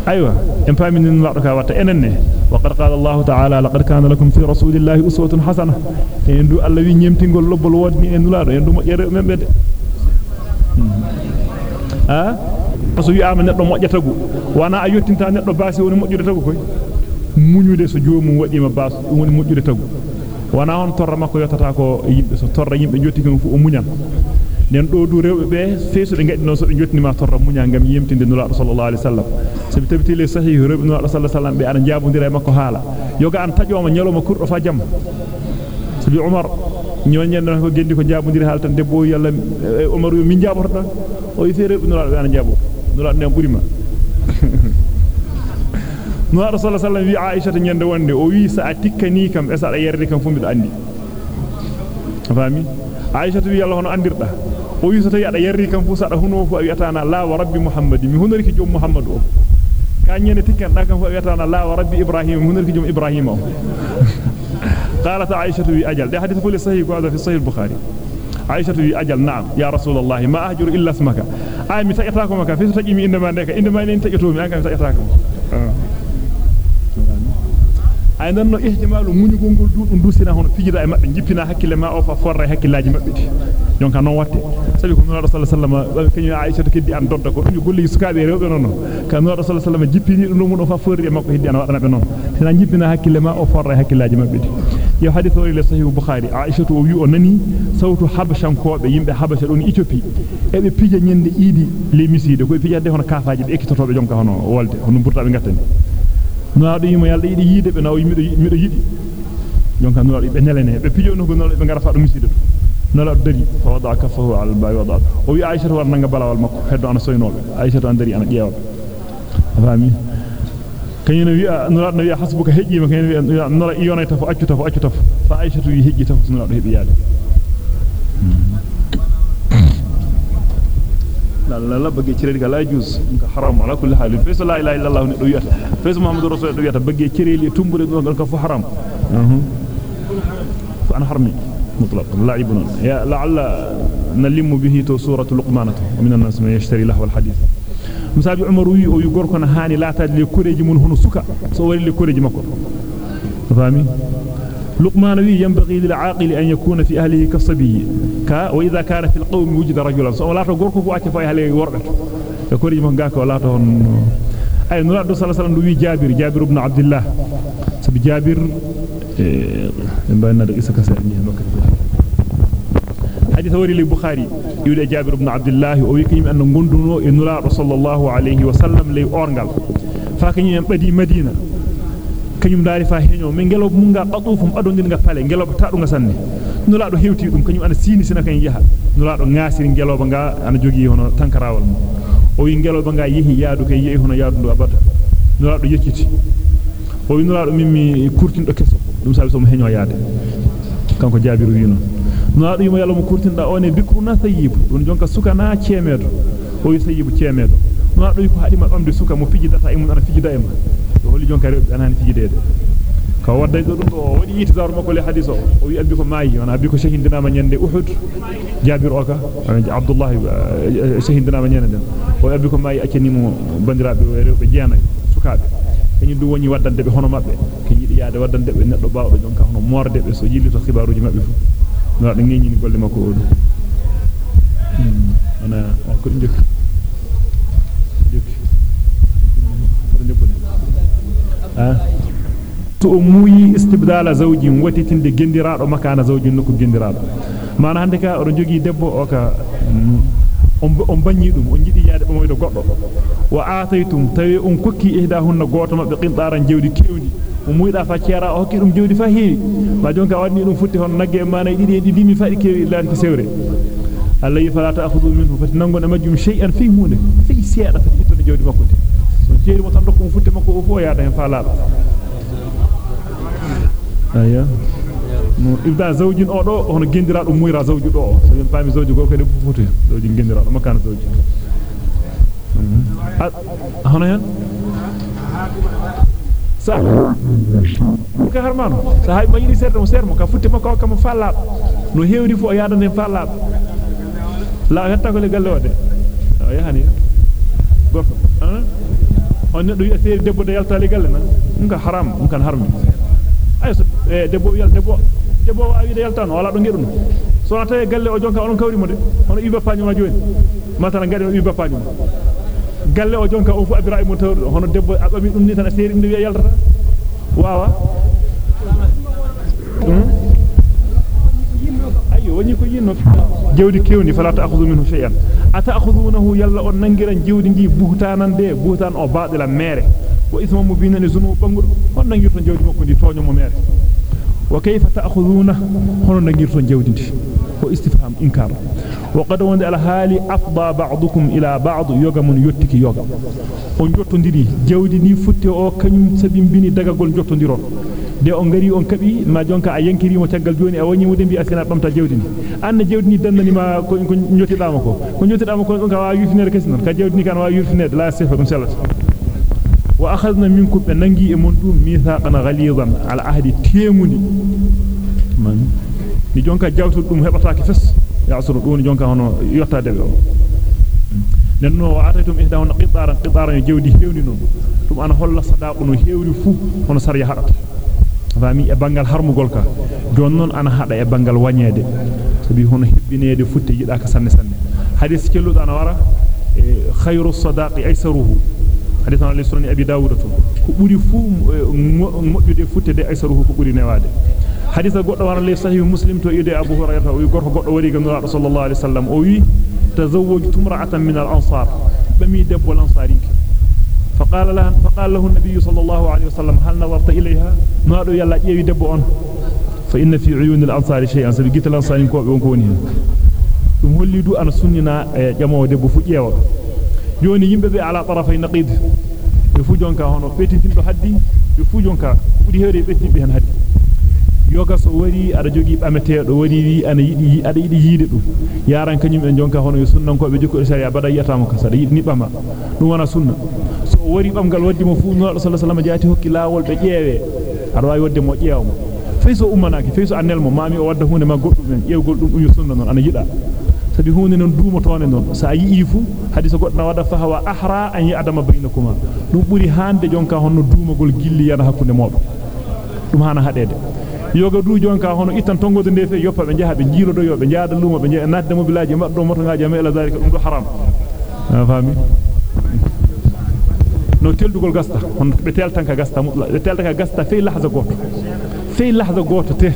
أيوة. إن فامن نلا كواتا إنني وقد قال الله تعالى لقد كان لكم في رسول الله أسوة حسنة. إن دو الله ينيمتين قول لبل ودني إن نلا إن دو مجرد من بد ها so wi ama neddo mojjatagu wana a yottinta neddo baasi woni mojjude tagu koy muñude so joomum wadima baas dum woni mojjude tagu wana on torra makko yotata ko yimbe so torra yimbe jotti kam fu o muñan nen do du rewbe be feesu de gaddi non so be jottinima torra muña ngam yemtinde nula sallallahu alaihi wasallam sabi tabiti le sahih rewbe nula sallallahu alaihi wasallam be ana jabundira makko haala yoga an tajoma nyaloma kurdo fa jam sabi umar ñoñen ko gendi ko jabundira haal tan debbo yalla umar min jaborta o rewbe nula be ana jabo nula ne burima no rasul sallallahu wi aisha nyande wonde o wi sa tikkani kam e sa yerdi kam fumbi andi fami aisha wi yalla hono andirda o wi so tawi ada yerdi kam fu sada huno fu wi'atana la wa rabbi muhammadi mi hunori ki jom muhammad o ka nyene tikkan da kam fu wi'atana la wa rabbi ibrahim mi hunori ki jom ibrahim o قالت عائشة بأجل ده حديث كل صحيح هذا في صحيح البخاري. عائشة بأجل نعم. يا رسول الله ما أهجر إلا اسمك. أي من سأتراكم مكا في سأجمي إنما نكا إنما إن أنت يتروم أنك من سأتراكم أين آه. أنه إحتمال من يقول دون أندوسنا هنا في جدا إمام جبنا حكي لما أوفى فرع حكي لا جمع بدي يوم كانوا واتي. سبق من رسول الله صلى الله عليه وسلم. كان عائشة كدي أن دردك يقول لي سكاد يرد أنه كان رسول الله صلى الله عليه وسلم جبني أنه من أوفى فرع ما كهدي أنا وقتنا بنا سنجبنا حكي لما أوفى فرع حكي لا جمع sawtu habashan kobe yimbe habasha don ethiopie e be pija nyende idi le miside ko pijade hono kafaaji be ekkitotobe jonka hono wolde hono burtabe ngattani naado yimo yalda yidi yide be naw mido mido yidi jonka no be nelene be pijo no go no be ngara fa do miside nala dari fa wada kafahu al bay wada o wi aisha war nanga balawal makko heddo ana soynobe aisha to andari ana jeewa fami kanyina wi nura no wi hasbuka hejjima kanyina wi nura iyona tafu accu tafu accu tafu fa aisha to wi hejji tafu nura do hebi yaade la la la bagge cireli ga la juz ka haram ala kulli hal fa la ilaha illa allah ne do yata fa muhammadu rasul do yata bagge cireli tumbude do gal ka fu haram fa ana harmi مطلق لاعبون يا لعل نلم به تو سورة لقمانة ومن الناس من يشتري له الحديث مسابي عمر وي أو يغوركو هاني لا تاد لي كوريجي من هنا سكا سو وري لي كوريجي مكو فاهمي لقمان وي ينبغي للعاقل ان يكون في اهله كالصبي كا واذا كان في القوم وجد رجلا سو لا تو غوركو كو اكي فاي هالي وربت كوريجي من غاكو لا تو اي نور صلى الله عليه وسلم وي جابر جابر بن عبد الله سبي جابر بين رئيس كسرني حديث وري البخاري يقول جابر بن عبد الله ويكيم أن غندونو إنلا صلى الله عليه وسلم لي أورغال فاكني بدي مدينة kanyum daari fa heño men ngelo munga qatufum adondin nga pale ngelo taadu nga sanne nula do hewti dum kanyum ana sini sina kan yaha nula do ngasiri ngelo ba nga ana jogi hono tankarawal mo o wi ngelo ba nga yehi yaadu kay yehi hono yaadu abada nula do yekkiti o wi nula do mimmi kurtin do keso dum sabi so mo heño yaade kanko jaabiru wi adu mo yalla mo kurtinda one bikruna sayyibu don jonka suka na cemedo o wi sayyibu cemedo no adu ko hadima bamde suka mo fijidata e mun ana fijida e ma do holi jonka rewbe anani fijidede ka wadda do dum o wadi itizar makko le hadith o o wi abbi ko maayi wana abbi ko shahindina ma nyande uhud jabir oka abdullah shahindina ma nyande o abbi ko maayi accani mo bandirabe rewbe jeenay sukabe kany du woni waddande be hono mabbe ke yidi yaade waddande be neddo baawdo jonka hono morde be so yillito khibaruji mabbe fu no da ngeni golle makko o do ana ko ndek ndek ko ndek ah to muyi istibdala zawjin watitinde gendiraado makana zawjin nokku gendiraado mana hande ka o jogi debbo o ka on banyi dum on jidi yaade be moydo goddo wa ataytum tawi on kokki ihdahunna goto mabbe qintaran jewdi kewni o jewdi fa heewi ma jonka wadni dum futti hon nagge mana didi didi mi faadi kewi illa ki sewre Allah fala ta'khudhu minhu fati nangona majjum shay'an fi hunde fi seeda fati itto jewdi makko so jeeri mo tan dokko futti makko o fo yaada hen fa laaba aya no ibda zawjin o do hono gendiraado muyra zawju do o so ben paami zawju go kede futti zawji gendiraado makana zawji hono hen sa ka harmano sa hay mayini serde mo sermo ka futti makko kam falla no hewri fu o yaada nen falla la hetta ko le galle wade o yahani gorko han on neddo yi seeri debbo de yalta le galle na dum ka haram dum kan harmi ay so debbo yal debbo debbo waawi de yalta no wala do ngedum so na tawe galle o jonka onon kawri mo de hono iba pañu ma joni matala ngade o iba pañu galle o jonka o fu abira e mo taw hono debbo abami dum ni tan seeri dum wi'a yaltata waawa ayo woni ko yinno jewdi kewni fala ta'khudhu minhu shay'an ata'khudhunahu yalla on nangiran jewdi ndi buhtanan de buhtan o baadila mere wa ismu mubinan zunu bangudo on nangirto jewdi makko ndi toño mo mere wa kayfa ta'khudhuna hono nangirto jewdi ndi ko istifham inkar al hali afda ba'dukum ila ba'd yoga mun yottiki yoga on jottondiri jewdi ni futte o kanyum sabimbini dagagol jottondiron de on ngari on kabi ma jonka a yankiri mo tagal joni a woni mudem bi asina bamta jewdi ni anna jewdi ni dandani ma ko ko nyotidama ko ko nyotidama ko ka wa yurfinede kesinon ka jewdi ni kan wa yurfinede la sifa dum salat wa akhadna minkum be nangi e mon dum mithaqan ghalizan ala ahdi temuni man ni jonka jawtul dum hebataake fes nenno wa ataytum ihdahun qitaran qitaran jewdi hewni non dum ana holla sadaqu no hewri fu hono sariya hadata fami e bangal harmugol ka jon non ana hada e bangal wanyede sabi hono hebbinede futte yida ka sanne sanne hadith kelludo ana wara e khayru sadaqi aysaruhu hadith an lisrani abi dawud to ko buri fu mobjude futte de aysaruhu ko buri newade hadisa goddo wana le sahih muslim to ide abu hurairah o wi gorko goddo wari gandura sallallahu alaihi wasallam o wi tazawwajtu imra'atan min al-ansar bami debbo al-ansari فقال له فقال له النبي صلى الله عليه وسلم هل نظرت إليها نادو يلا جيوي دبو أن فإن في عيون الأنصار شيئا سبقيت الأنصار كوبي ونكوني dum holli du ana sunnina e jamowo debbo fu ƴeewa joni yimbe be ala tarafay naqid be fu jonka hono petindo haddi be fu jonka heere hen haddi yoga so wari ada jogi bameteedo wari wi ana yidi ada yidi yide dum yaran kanyum en jonka hono sunnan ko be jikko sharia bada yatama ka sada yidi nibama dum wana sunna so wari bamgal waddi mo fu no sallallahu alaihi jaati hokki lawol be ƴeewe ada wawi wadde mo ƴeewmo feyso ummanaki feyso annelmo mami o wadda hunde ma goddum en ƴeewgol dum dum sunna non ana yida sabi hunde non duumo toone non sa yi fu hadisa godna wada fa hawa ahra an yi adama bainakuma dum buri hande jonka honno duumagol gilli yana hakkunde modo dum hana hadede yoga du jonka hono itan tongode nde fe yoppa be jaha be jiilodo yo be jaada lumo be jaha nadde mobilaji maddo moto ngaaji ma ila zalika dum do haram fami no teldugol gasta on be teltan ka gasta mutla be teltan ka gasta fe lahza goto fe lahza goto te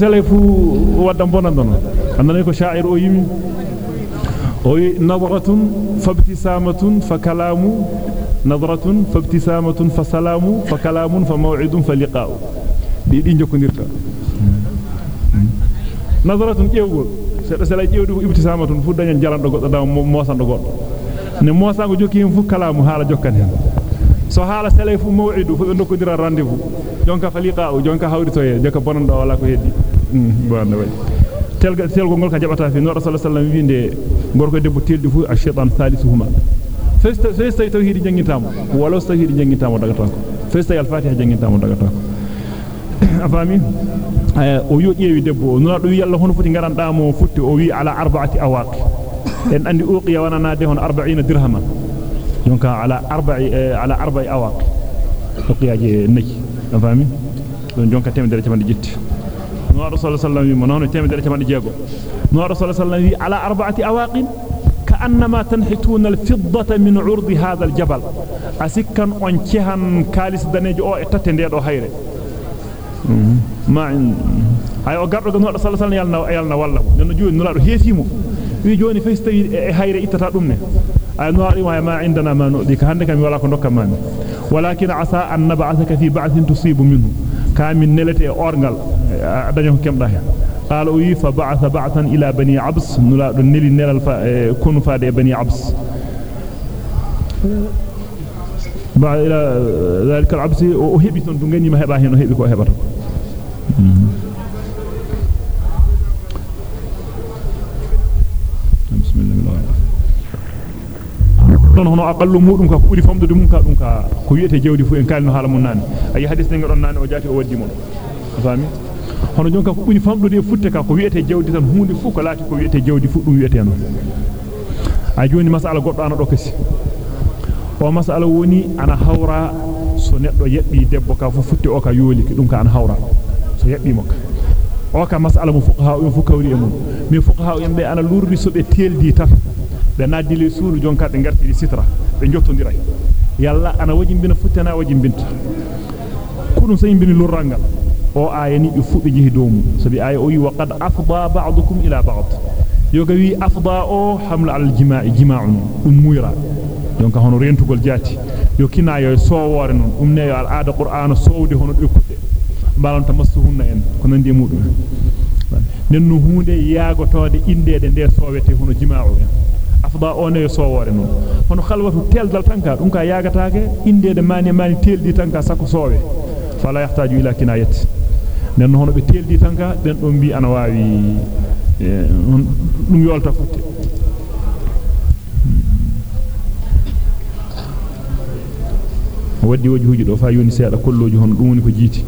سلفو ودم بونندون andane ko sha'ir o yimi o yi nadratun fabtisamatun fakalamu nadratun fabtisamatun fasalamu fakalamun famaw'idun faliqa'u di di jokondirta nadratun ƴewgol seeda sala ƴewdi fu ibtisamatun fu dañan jarando goddo daw mosando goddo ne mosango jokki him fu kalamu hala jokkan hen so hala sala fu maw'idu fu be dokkodira rendez-vous jonka faliqa'u jonka hawritoye joka bonando wala ko heddi bonna way telga telgo gol ka jabata fi no rasul sallallahu alaihi wasallam wiinde gorko debbo teldi fu ash-shaytan salisuhuma festa festa tawhid jangitamo wala tawhid jangitamo daga tan festa al-fatiha jangitamo daga tan afami o yo ƴeewi debbo no do wi Allah hono foti garanda mo futti o wi ala arba'ati awaq en andi uqiya wana nade hon 40 dirhama donc ala arba'i ala arba'i awaq uqiya je nayi afami don jonka temedere tamande jetti no rasul sallallahu alaihi wasallam non temedere tamande jeego no rasul sallallahu alaihi wasallam ala arba'ati awaqin كأنما تنحتون الفضة من عرض هذا الجبل. أسكن أنكهن كاليس دنيج أو إتتن ديادو هيري. ما عند هاي أقرر أن الله صلى الله عليه وسلم يالنا والله. لأنه جوين نرى رهي سيمو وي جواني فيستي هيري اتتات أمني نرى إيوه رهي ما عندنا ما نؤديك هندك ولا كنوك مان ولكن عسى أن نبعثك في بعث تصيب منه. كامل نلتي أورنغل أه، دنيهم كم دهيا قال اي فبعث بعثا إلى بني عبس. نلا نل نل الف إيه، كون فاد بني عبس. بعد إلى ذلك العبس وهبث دوني ما هبا هنا هبي كو هبر. بسم الله الرحمن الرحيم هنا أقل مودم كا كودي فامد دوم كا دوم كا كو يوتي جودي فو إن كالنو حالمو ناني أي حديث نغي دون ناني أو جاتي أو ودي مون. فهمي hono jonka ko buri famdude futte ka ko wiete jewdi tan hunde fu ko laati ko wiete jewdi fu dum wiete non a joni masala goddo ana do kasi o masala woni ana hawra so neddo yebbi debbo ka fu futte o ka yoli ki dum ka ana hawra so yebbi mo o ka masala mu fuqaha o fu kawri e mum mi fuqaha en be ana lurri so be teldi tan be naddili suuru jonka be gartiri sitra be jottondira yalla ana wajimbina futtana wajimbinta kudum so yimbini lurrangal o ayani be fubbe jehi doomu sabi aya o yi wa afda ba'dukum ila ba'd yoga wi afda o hamla al jima'i jima'un dum muyra donc hono rentugol jati yo kinayo soowore non dum ne yo al aada qur'an soowde hono do balanta masuhunna en ko nandi mudum nenno hunde yaagotode indede nde soowete hono jima'u en afda on e soowore non hono khalwatu teldal tanka dum ka yaagataake indede mani mani teldi tanka sako soowe fala yahtaju ila kinayati nen hono be teldi tanka den don bi ana waawi dum yolta futte waddi wajhuji do fa yoni seeda kolloji hono dum woni ko jiiti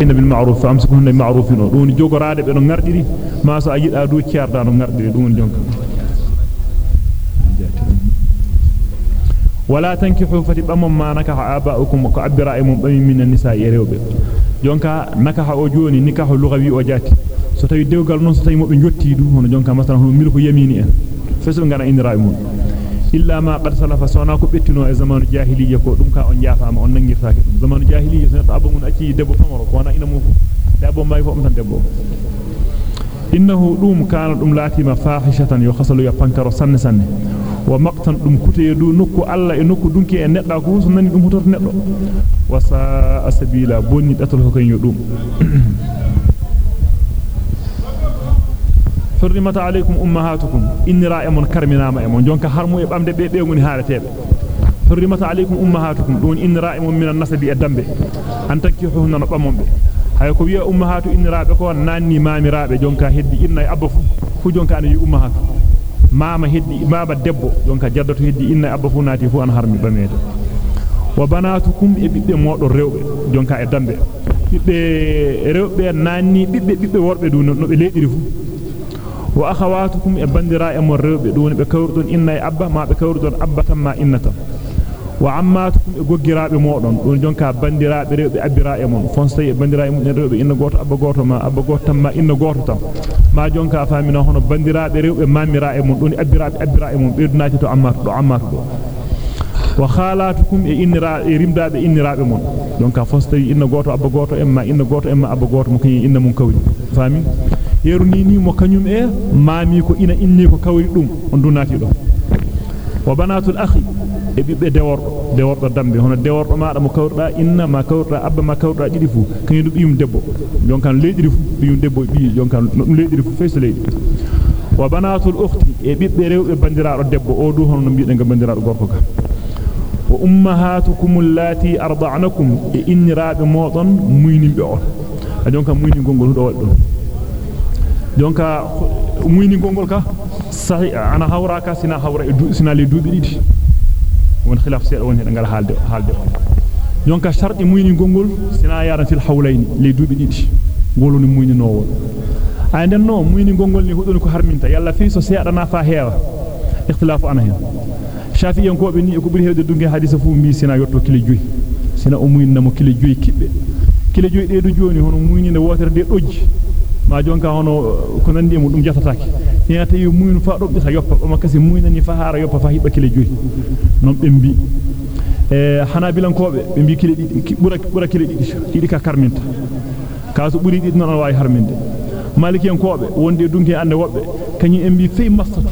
inna bil ma'ruf famsikuhunna bil ma'ruf dum jogoraade be no ngardiri ma so ayida du ciarda no ngardiri dum woni jonka ولا تنكحوا فتي بمن ما نكح آباؤكم وكعبر ايمن بم من النساء يروبه جونكا نكح أو جوني نكح لغوي أو جاتي ستاي ديوغال نون ستاي موبي نيوتي دو هون جونكا مثلا هون ملك يميني. ان فسو غانا ان رايم إلا ما قد سلف سونا كو بيتينو أي زمان جاهلية كو دومكا أون جافاما أون نانغيرتاك زمان جاهلية سنت ابو من اتي دبو فمرو. كو إنا انمو دابو ماي فو امتان دبو. إنه دوم كان دوم لاتي ما فاحشة يخصل يا فانكرو سن سن. Wa maqtan dum kuteedu nokku alla e nokku dunki e nedda ko so nani dum hutorto neddo wasa asabila bonni datol ko kanyo dum حرمت عليكم امهاتكم ان رائمون كرمناما امون جونكا harmu e bamde be be ngoni haaretebe حرمت عليكم امهاتكم دون ان رائمون من النسب an tankihuhunna no bamombe hay ko wiya ummahatu inniraabe ko nanni maamiraabe jonka heddi inna abba fu fu jonka an yi ummahatu mama heddi mama debbo jonka jaddato heddi inna abba fu naati fu an harmi bamede wa banatukum e bibbe modon rewbe jonka e dambe bibbe rewbe nanni bibbe bibbe worbe du no be leediri fu wa akhawatukum e bandira e mo rewbe du be kawrdon inna abba ma be kawrdon abba tamma innatam e goggiraabe modon don jonka bandiraabe rewbe abira e mon fonstay e bandiraabe mun rewbe inna goto abba goto ma abba goto tamma inna goto tam ma jonka famina hono bandiraabe rewbe mamira e mon don abiraabe abira e mon beedunati to ammatu do ammatu do wa khalatukum e innira e rimdaabe inniraabe mon jonka fonstay inna goto abba goto emma inna goto emma abba goto mo kany inna mun kawri fami yeru ni ni mo kanyum e mami ko ina inni ko kawri dum on dunati do wa banatul akhi e bibbe dewordo dewordo dambe hono dewordo maada mo kawrda inna ma kawrda abba ma kawrda didi fu kany dum bium debbo jonkan leediri fu bium debbo bi jonkan dum leediri fu fees leedi wa banatul ukhti e bibbe rewbe bandiraado debbo o du hono no biide nga bandiraado gorko ka wa ummahatukum allati arda'nakum e inniraabe modon muynimbe on a jonka muyni gongol do waddo jonka muyni gongol ka sahi ana hawra ka sina hawra e sina le duubi didi won khilaf seeda won heeda ngal haalde haalde on jonka sharti muyni gongol sina yaran fil hawlayni le duubi didi ngoloni muyni no won ay den no muyni gongol ni hudoni ko harminta yalla fi so seedana fa heewa ikhtilafu ana hen shafi'en ko be ni ko buri heewde dungi hadisa fu mi sina yotto kile joyi sina o muyni namo kile joyi kibbe kile joyi de du joni hono muyni ne wotere de dojji ma jonka hono ko nandi mu dum jatataake ina tawi muynu fa do bisa yoppa o makasi muynani fa hara yoppa fa hiba kile joyi non be mbi e hanabilankobe be mbi kile didi bura bura kile didi didi ka karminta kaaso buri didi non wawi harminde malikiyan kobe wonde dunki ande wobbe kanyi en mbi fey masatu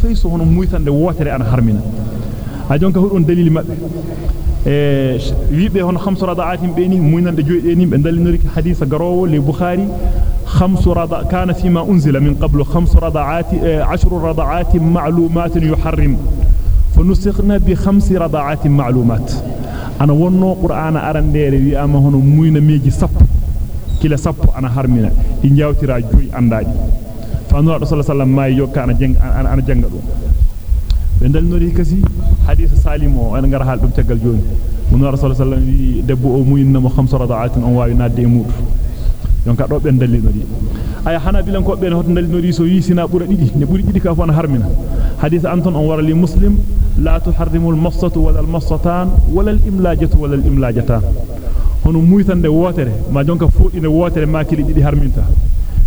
fey so hono muytande wotere ana harmina a jonka hudon dalili mabbe e wiibe hono khamsu radaatin be ni muynande joyde ni be dalinori hadisa garowo li bukhari خمس رضع كان فيما أنزل من قبل خمس رضعات عشر رضعات معلومات يحرم. فنسخنا بخمس رضعات معلومات. أنا ونو قرآن أرندير ويأما هنا موين ميجي سب. كلا سب أنا هرمنا إن جاوترا جوي أندادي فأنو رسول الله صلى الله عليه وسلم ما يوكا أنا جنگ أنا جنگ bendal nori kasi hadith salim o en ngara hal dum tagal joni mun rasul sallallahu alaihi wasallam debbo o muyinna mo khamsa rada'atin on waawi nadde e donc do ben dallinori ay hanabilan ko ben hoto dallinori so yisina bura didi ne buri didi ka fon harmina hadith anton on wara li muslim la tuharrimu al massatu wala al massatan wala al imlajatu wala al imlajatan hono muytande wotere ma jonka fodine wotere ma kili didi harminta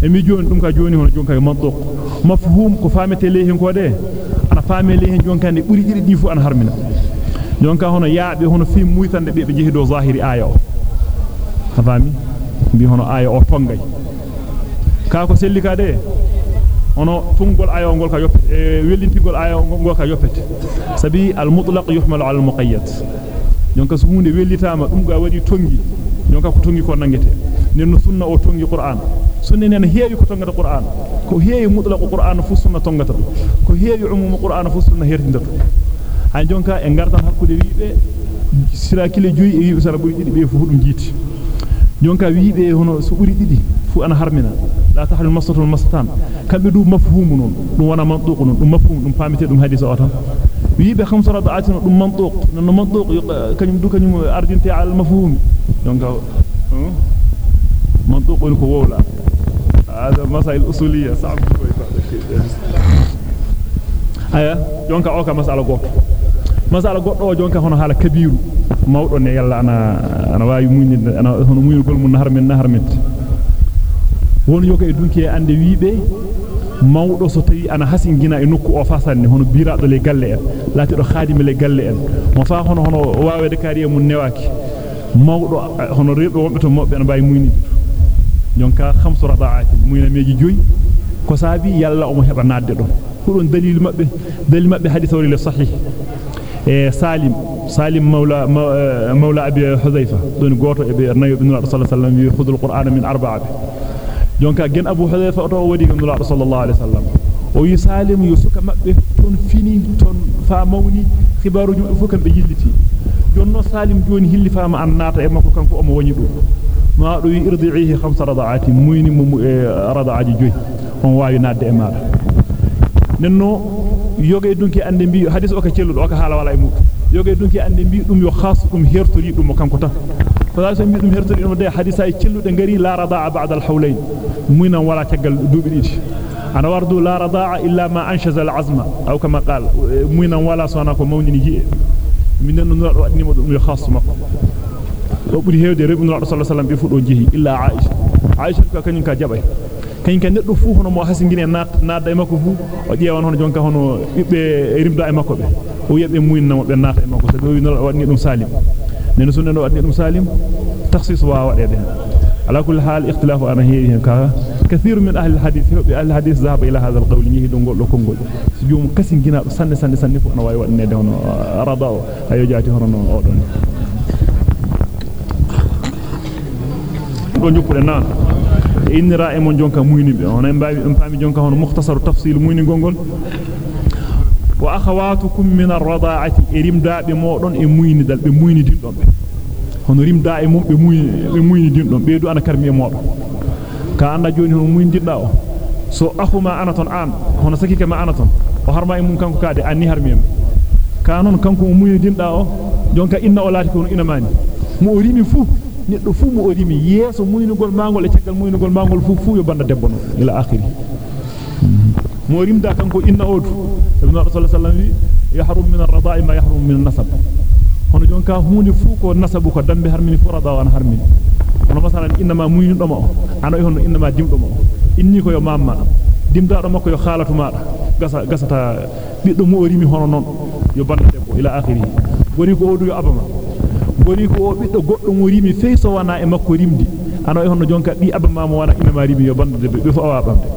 e mi joni dum ka joni hono jonka e mantuq mafhum ko famete lehin ko de ana fame lehin jonka ne buri didi di fu an harmina jonka hono yaabe hono fi muytande be be jehi do zahiri aya o fami bi hono aya o tongay ka ko sellika de hono tungol aya ngol ka yoppete e wellintigol aya ngol ka yoppete sabi al mutlaq yuhmalu al muqayyad jonka so hunde wellitama dum ga wadi tongi jonka ko tongi ko nangete nen sunna o tongi qur'an sunna nen heewi ko tongata qur'an ko heewi mutlaq qur'an fu sunna tongata ko heewi umum qur'an fu sunna hertindata hay jonka e gardan hakkude wiibe sira kile joyi e wiibe sara buri didi be fu dum jiti jonka wiibe hono so buri didi fu ana harmina la tahlul masatu wal masatan kambe du mafhumu non dum wana mantuq non dum mafhum dum pamite dum hadisa o tan wiibe khamsa radaatin dum mantuq non mantuq kanyum du kanyum ardinte al mafhum jonka mantuq ko wowla hada masail usuliyya sa'b aya jonka o ka masala goto masala goddo o jonka hono hala kabiru mawdo ne yalla ana ana waawi muñinde ana hono muñugol mun nahar men nahar men won yoga e dunki e ande wiibe mawdo so tawi ana hasingina e nokku o fasanne hono biraado le galle en laatido khadimi le galle en mo fa hono hono waawede kariye mun newaki mawdo hono rebe wonbe to mobbe en bay muyni jonka khamsu radaati muyna meji joyi ko saabi yalla o mo heba nadde don kudon dalil mabbe dalil mabbe hadith wali le sahih e salim salim mawla mawla abi hudhayfa don goto e be nayo ibn rasul sallallahu alaihi wasallam wi khudul qur'ana min arba'a jonka gen abu hudhayfa to wadi ibn rasul sallallahu alaihi wasallam o yi salim yusuka mabbe ton fini ton fa mawni khibaru jum fu kan be yilliti jonno salim joni hilli fama an nata e makko kanko o mo woni dum ma do irdi'ihi khamsa rada'ati muyni mu rada'aji joyi on waawi nadde e maada nenno yoge dunki ande mbi hadis o ka celludo o ka hala wala e mudum yoge dunki ande mbi dum yo khas dum hertori dum kanko tan da so mbi dum hertori dum de hadisa e cellude ngari la rada'a ba'da al-hawlayn muyna wala tagal dubi didi ana wardu la rada'a illa ma anshaza al-azma aw kama qal muyna wala sona ko mawnini ji'e minen no do wadni mo dum yo khas makko o buri hewde rebu no sallallahu alaihi wasallam be fu do jehi illa aisha aisha ko kanyum ka jabay kan neddo fu hono mo hasingine nat nadda e makko fu o jeewan hono jonka hono bibbe rimda e makko be o yebe muinna mo be nata e makko sabi o wadni dum salim nen sunna no wadni dum salim takhsis wa wadede ala kulli hal ikhtilafu ana heewi ka كثير من أهل الحديث أهل الحديث ذهب إلى هذا القول نيه دونغول لكونغول سجوم كسين جنا سن سن سن فو أنا واي ودني ده هنا رضا أيو جاتي هنا أودون دون يقول نان إن رأي من جونكا مويني بي أنا مبامي مبامي جونكا هنا مختصر تفصيل مويني غونغول وأخواتكم من الرضاعة إريم دا بمودون إمويني دل بمويني دين دون hono rimda e mum be muyni be muyni din don beedu ana karmi e modon ka anda joni hono muyndidda o so akhuma ana ton an hono sakike ma ana ton o harma e mum kanko kaade anni harmi em ka non kanko mo muyndinda o jonka inna o lati ko ina mani mo rimi fu neddo fu mo o rimi yeso muynugol mangol e ceggal muynugol mangol fu fu yo banda debbo non ila akhiri mo rimda kanko inna odu ibn rasul sallallahu alaihi wasallam yahrum min ar-rada'i ma yahrum min an-nasab hono jonka hunde fu ko nasabu ko dambe harmini fu rada wan harmini hono masalan muynido ma o ano hono inma dimdo ma inni ko yo mamma dimdaado makko yo khalatu maada gasa gasata biddo mo rimi hono non yo banda debbo ila akhiri gori ko odu yo abama gori ko o biddo goddo mo rimi fey so wana e makko rimdi ano hono jonka bi abama mo wana inma rimi yo banda debbo be fo awa bamde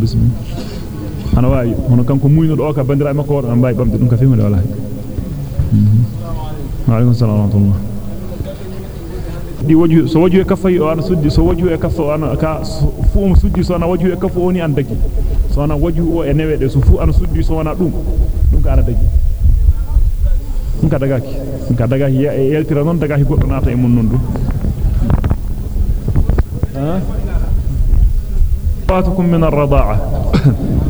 bismillah ana waawi hono kanko muynodo o ka bandira makko won am bay bamde dum ka fewde wala wa alaykum assalam wa rahmatullah di waju so waju e kafay o ana suddi so waju e kafo ana ka fu um suddi so ana waju e kafo oni an dagi so ana waju o e newede so fu ana suddi so wana dum dum ka ana dagi dum ka dagaki dum ka dagaki yeltira non dagaki goddo nata e mun non dum ha فاتكم من الرضاعة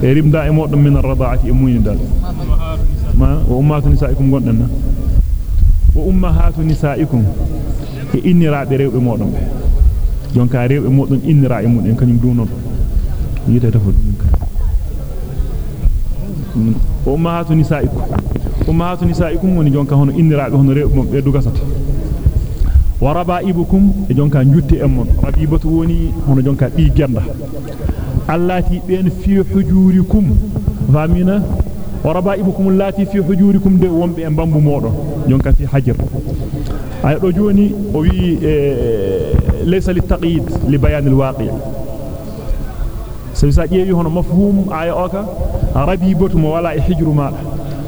ريم دائم من الرضاعة أمين دال ما وأمهات نسائكم قلنا وأمهات نسائكم إني رأي ريو بمودم jonka rewbe modon innira e mun en kanyum du non yite tafu ummahatu nisaikum ummahatu nisaikum woni jonka hono inniraabe hono rewbe mum be dugasata wa rabaibukum e jonka njutti en mon rabibatu woni hono jonka bi genda allati ben fi hujurikum famina wa rabaibukum allati fi hujurikum de wombe e bambu modon jonka fi hajr ay do joni o wi laysa litaqid li bayan alwaqi' sabi sa ƴeewi hono mafhum aya oka rabibatu mo wala e hijru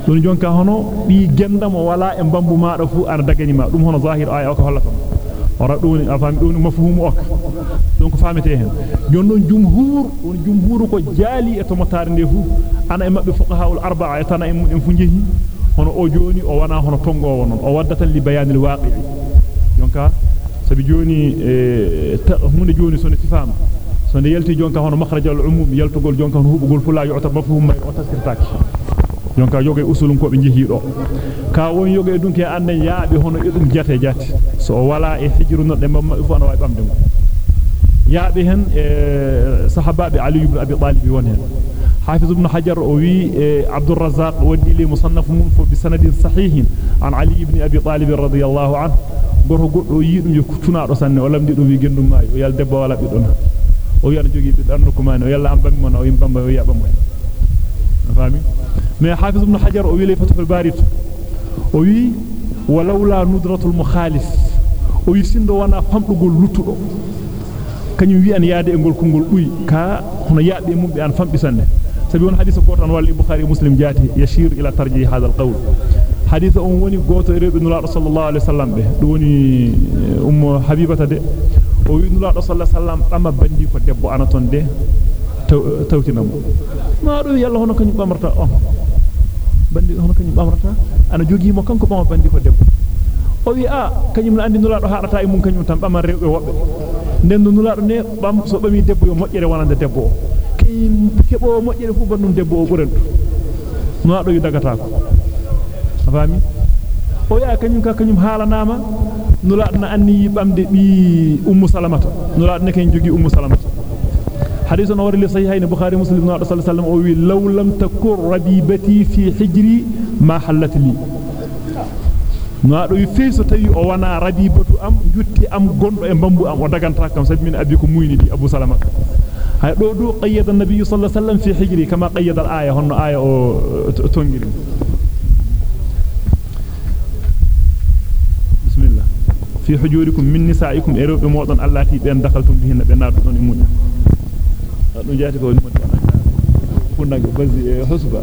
don jonka hono bi genda mo wala e bambu maada fu ana dagani ma dum hono zahir aya oka hollata ora doni afami doni mafhum oka donc famete hen jonnon jumhur won jumhur ko jali e to motare nde fu ana e mabbe fuqahaul arba'a e e mun en fu jehi hono o joni o wana hono tongowo non o waddata li bayanil waqi'i jonka sabi joni e hunde joni sone tifama sonde yelti jonka hono makhrajal umum yeltugol jonka hono hubugol fula yota mafhum may o tasirtaki jonka yoge usulun ko be jehi do ka won yoge dunke anden yaabe hono edum jate jati so wala e hijru no de mamma fu ana way bamde mo yaabe hen e sahabaabe ali ibn abi talib won hen حافظ ابن حجر وي عبد الرزاق ودي لي مصنف منفو بسند صحيح عن علي بن ابي طالب رضي الله عنه gorko goddo yidum yo tunado sanne o lamdi dum wi gendum maayi o yal debbo wala bidon o yana jogi bi darno ko mani o yalla am bammi mon o yim bamba o yaba mo hafiz ibn hajar o wili fatul barit o wi walawla nudratul mukhalif o wi sindo wana famdugol luttudo kanyum wi an yaade e gol kongol buy ka hono yaabe mum be an fambisande sabi won hadith ko tan walli bukhari muslim jati yashir ila tarjih hada alqawl hadith on woni goto rewbe nula sallallahu alaihi wasallam be do woni ummu habibata de o wi nula sallallahu alaihi wasallam dama bandi ko debbo anaton de tawtinamo ma do yalla hono kanyum bamarta on bandi hono kanyum bamarta ana jogi mo kanko bama bandi ko debbo o wi a kanyum na andi nula do haadata e mum kanyum tan bama rewbe wobbe nden nula do ne bam so bami debbo yo mojjere wonande debbo kayim kebo mojjere fu bannum debbo o burendu nula do yu dagata ko afami o ya kanyum ka kanyum haalanama nula na anni bamde bi ummu salamata nula ne ken jogi ummu salamata حديث نور اللي صحيحين بخاري مسلم صلى الله عليه وسلم أوي لو لم تكن ربيبتي في حجري ما حلت لي. نعم، نادوي فيس تاي أو وأنا ربيبتو أم جوتي أم غوندو أم بامبو أم ودغانتا كام سيد من أبيكم مويني دي أبو سلامه هاي دو دو قيد النبي صلى الله عليه وسلم في حجري كما قيد الآية هن آية أو تونغيري بسم الله. في حجوركم من نسائكم ايرو بموطن الله تي بين دخلتم بهن بنار دون jati ko mun fundango bazi e husba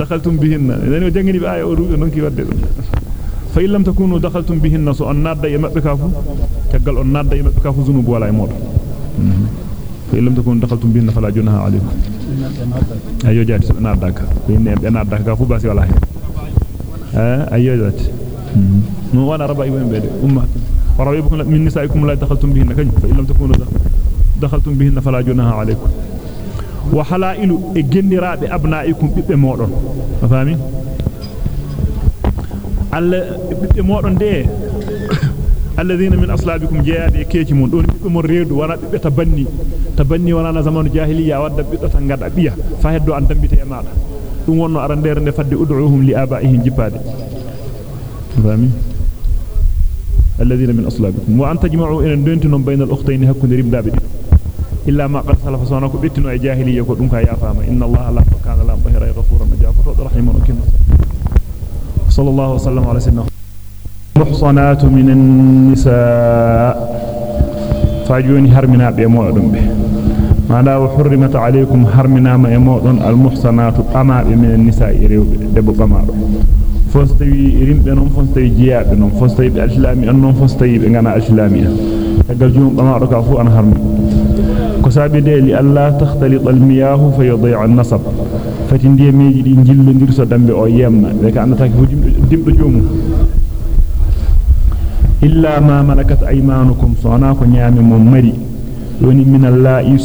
دخلتم بهن لأنه جنغني باي أو روبي نونكي ودde dum fa illam takunu dakhaltum bihinna so on nadda e mabbe kafu tagal on nadda e mabbe kafu zunubu wala e modo fa illam takunu dakhaltum bihinna fala junaha alaykum ayo jati so nadda ka ko inne be nadda ka fu basi wala he eh ayo jati no wana raba ibn bede ummat wa rabbikum دخلتم بهن فلا جناح عليكم وحلائل اجنراب ابنائكم ببه مودون فاهمين على ببه مودون دي الذين من اصلابكم جيابي كيتي مون دون ببه مون ريدو ورا ببه تبني تبني ورا لا زمان جاهليه ودا ببه تا غدا بيا فهدو ان دمبيتي مالا دون ونو ارندر ند فدي ادعوهم لابائهم جباد فاهمين الذين من اصلابكم وان تجمعوا ان دنتن بين الاختين حق ريب دابي إلا ما قد سلف سونك بيتنو أي جاهلية كدوم كا يافهم إن الله لا كان لا بهر غفورا جافر رحيم وكن صلى الله وسلم على سيدنا محصنات من النساء. فاجوني هرمنا بمودم به. ما لا وحرمت عليكم هرمنا ما يمودن المحصنات أما من النساء دب قمارو fostawi rimbe non fostawi jiyaabe non fostawi be alislami an non fostawi be ngana alislami tagal jum bamaado ka fu an harmi sabi de li alla takhtalit al miyah fa yudhi' an nasab fati ndiyemeji di jillondir so dambe o yemna be ka andata ko dimdo joomu illa ma malakat aymanukum sona ko nyaami mom mari woni min allahi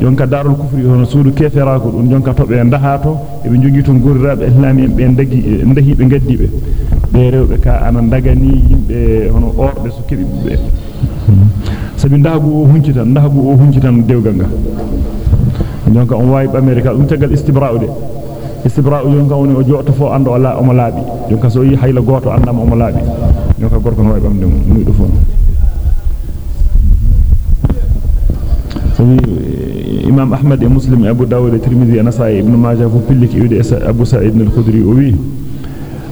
ko e jonka darul kufri hono suudu keferaako dum jonka tobe ndahato e be jogi ton gorraabe islami be ndagi ndahi be gaddi be be rewbe ka ana dagani yimbe hono orbe so kebi be sabi ndahagu o huncitan ndahagu o huncitan dewgal nga jonka on wayi amerika dum tagal istibra'u de istibra'u jonka woni o jotto fo ando ala o laabi jonka so yi hayla goto andama o laabi jonka gorko no wayi bamde mo nuydo fo sabi imam ahmad e muslim abu dawud e tirmidhi e nasai ibn majah fu pilliki abu sa'id al-khudri o wi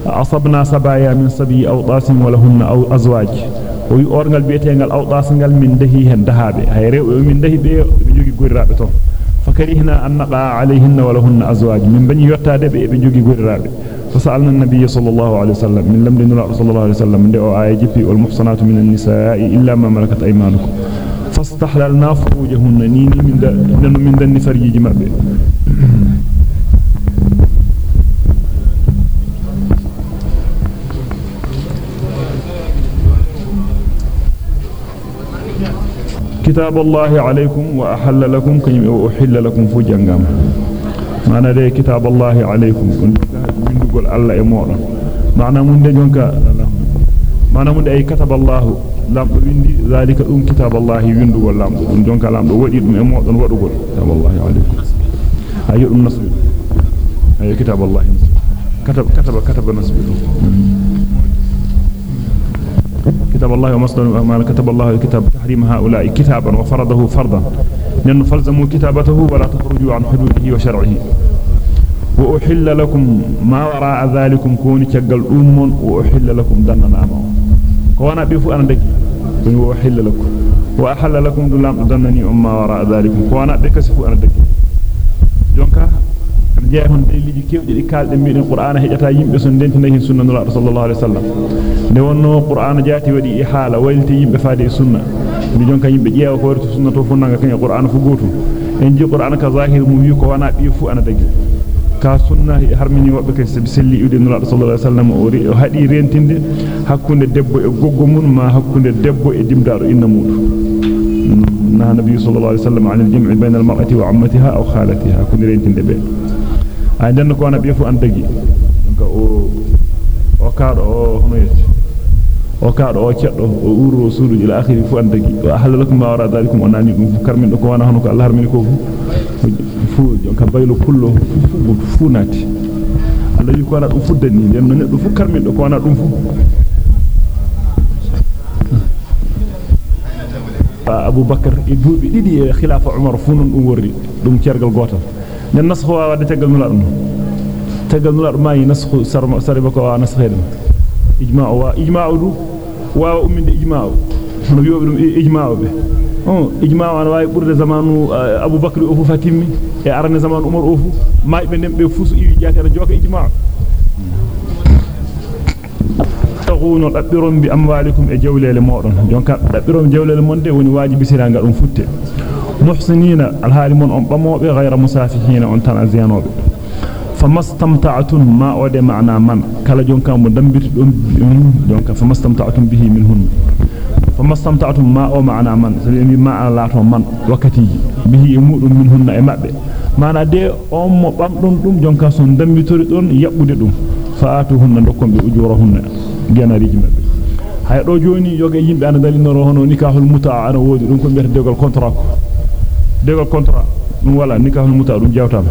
asabna sabaya min sabi awdasin wa lahunna aw azwaj o wi orgal bietengal awdas ngal min dahi hen dahabe hay rewbe min dahi be be jogi gorirabe ton fakarihna an naqa alayhinna wa lahunna azwaj min bani yottade be be jogi gorirabe فسألنا النبي صلى الله عليه وسلم من لم دين صلى الله عليه وسلم من دعو آية جفي والمحصنات من النساء إلا ما ملكت أيمانكم فاستحللنا فروجهن من دن من دن فرجي مبه كتاب الله عليكم وأحل لكم كيم وأحل لكم فجنغام معنى ده كتاب الله عليكم. بندقل الله يمونا معنى من ده معنى من ده أي كتب الله لام ويندي ذلك أم كتاب الله ويندقل لام دون جونك لام ودي دم يمونا ودقل كتاب الله عليكم أي أم نصب أي كتاب الله نصب كتب كتب كتب نصب كتاب الله ومصدر ما كتب الله الكتاب تحريم هؤلاء كتابا وفرضه فرضا لأنه فلزموا كتابته ولا تخرجوا عن حدوده وشرعه وأحل لكم ما وراء ذلكم كوني تقل أم وأحل لكم دنا نامه كوانا بيفو أنا دقي وأحل لكم وأحل لكم دلام دنني أم ما وراء ذلكم كوانا بكسفو أنا دقي جونكا jeey hon daliliji kewdi di kalde mbiiden qur'ana hejata yimbe so dentina hin sunna nura sallallahu alaihi wasallam de wonno qur'ana jaati wadi ihala waylti yimbe faade sunna mi jonka yimbe jeewa ko warti sunna to funanga kanya qur'ana fu goto en ji qur'ana ka zahir mu wi ko wana bi fu ana dagi ka sunna harmini wobbe kay selli yude nura sallallahu alaihi wasallam o hadi rentinde hakkunde debbo e goggo mun ma hakkunde debbo e dimdaado inna mudu نهى النبي صلى الله عليه وسلم عن الجمع بين المرأة وعمتها أو خالتها كن رينتين دبي ay den ko wana be fu an dagi donc o o kaado o hono yetti o kaado o ceddo o uro suudu ila akhiri fu an dagi wa halalakum ma wara dalikum onani dum fu karmin do ko wana hono ko Allah harmini ko fu fu jonka baylo kullo fu nati Allah yi ko wana dum fuddani den no neddo fu karmin do ko wana dum fu Abu Bakar e duubi didi e khilafa Umar fu non dum worri dum cergal gotal nen nasxu wa wadde tegal nula dum tegal nula dum mayi nasxu sariba ko wa nasxedum ijma'u wa ijma'u du wa umminde ijma'u no wiyobe dum ijma'u be on ijma'u an wawi burde zamanu Abu Bakr o fu fatimmi e arane zamanu Umar o fu maybe nembe fusu iwi jaati ana joka ijma'u taquno dabbiron bi amwalikum e jawlele modon jonka dabbiron jawlele monde woni wajibi siranga dum futte محسنين الحال من أمبمو غير مسافحين أنتن أزيانوب فما استمتعتم ما أود معنا من كلا جونكا مدنبت جونكا فما استمتعتم به منهن فما استمتعتم ما أو معنا من سبيل ما لا من وقتي به يمود منهن إمابه mana de on mo bamdum dum jonka son dambitori don yabbude dum faatuhunna dokkom be ujurahunna genariji mabbe hay do joni yoga yimbe ana dalinoro hono nikahul muta ana wodi dum ko mbete degal contrat ko degal contrat dum wala nikahul muta dum jawtama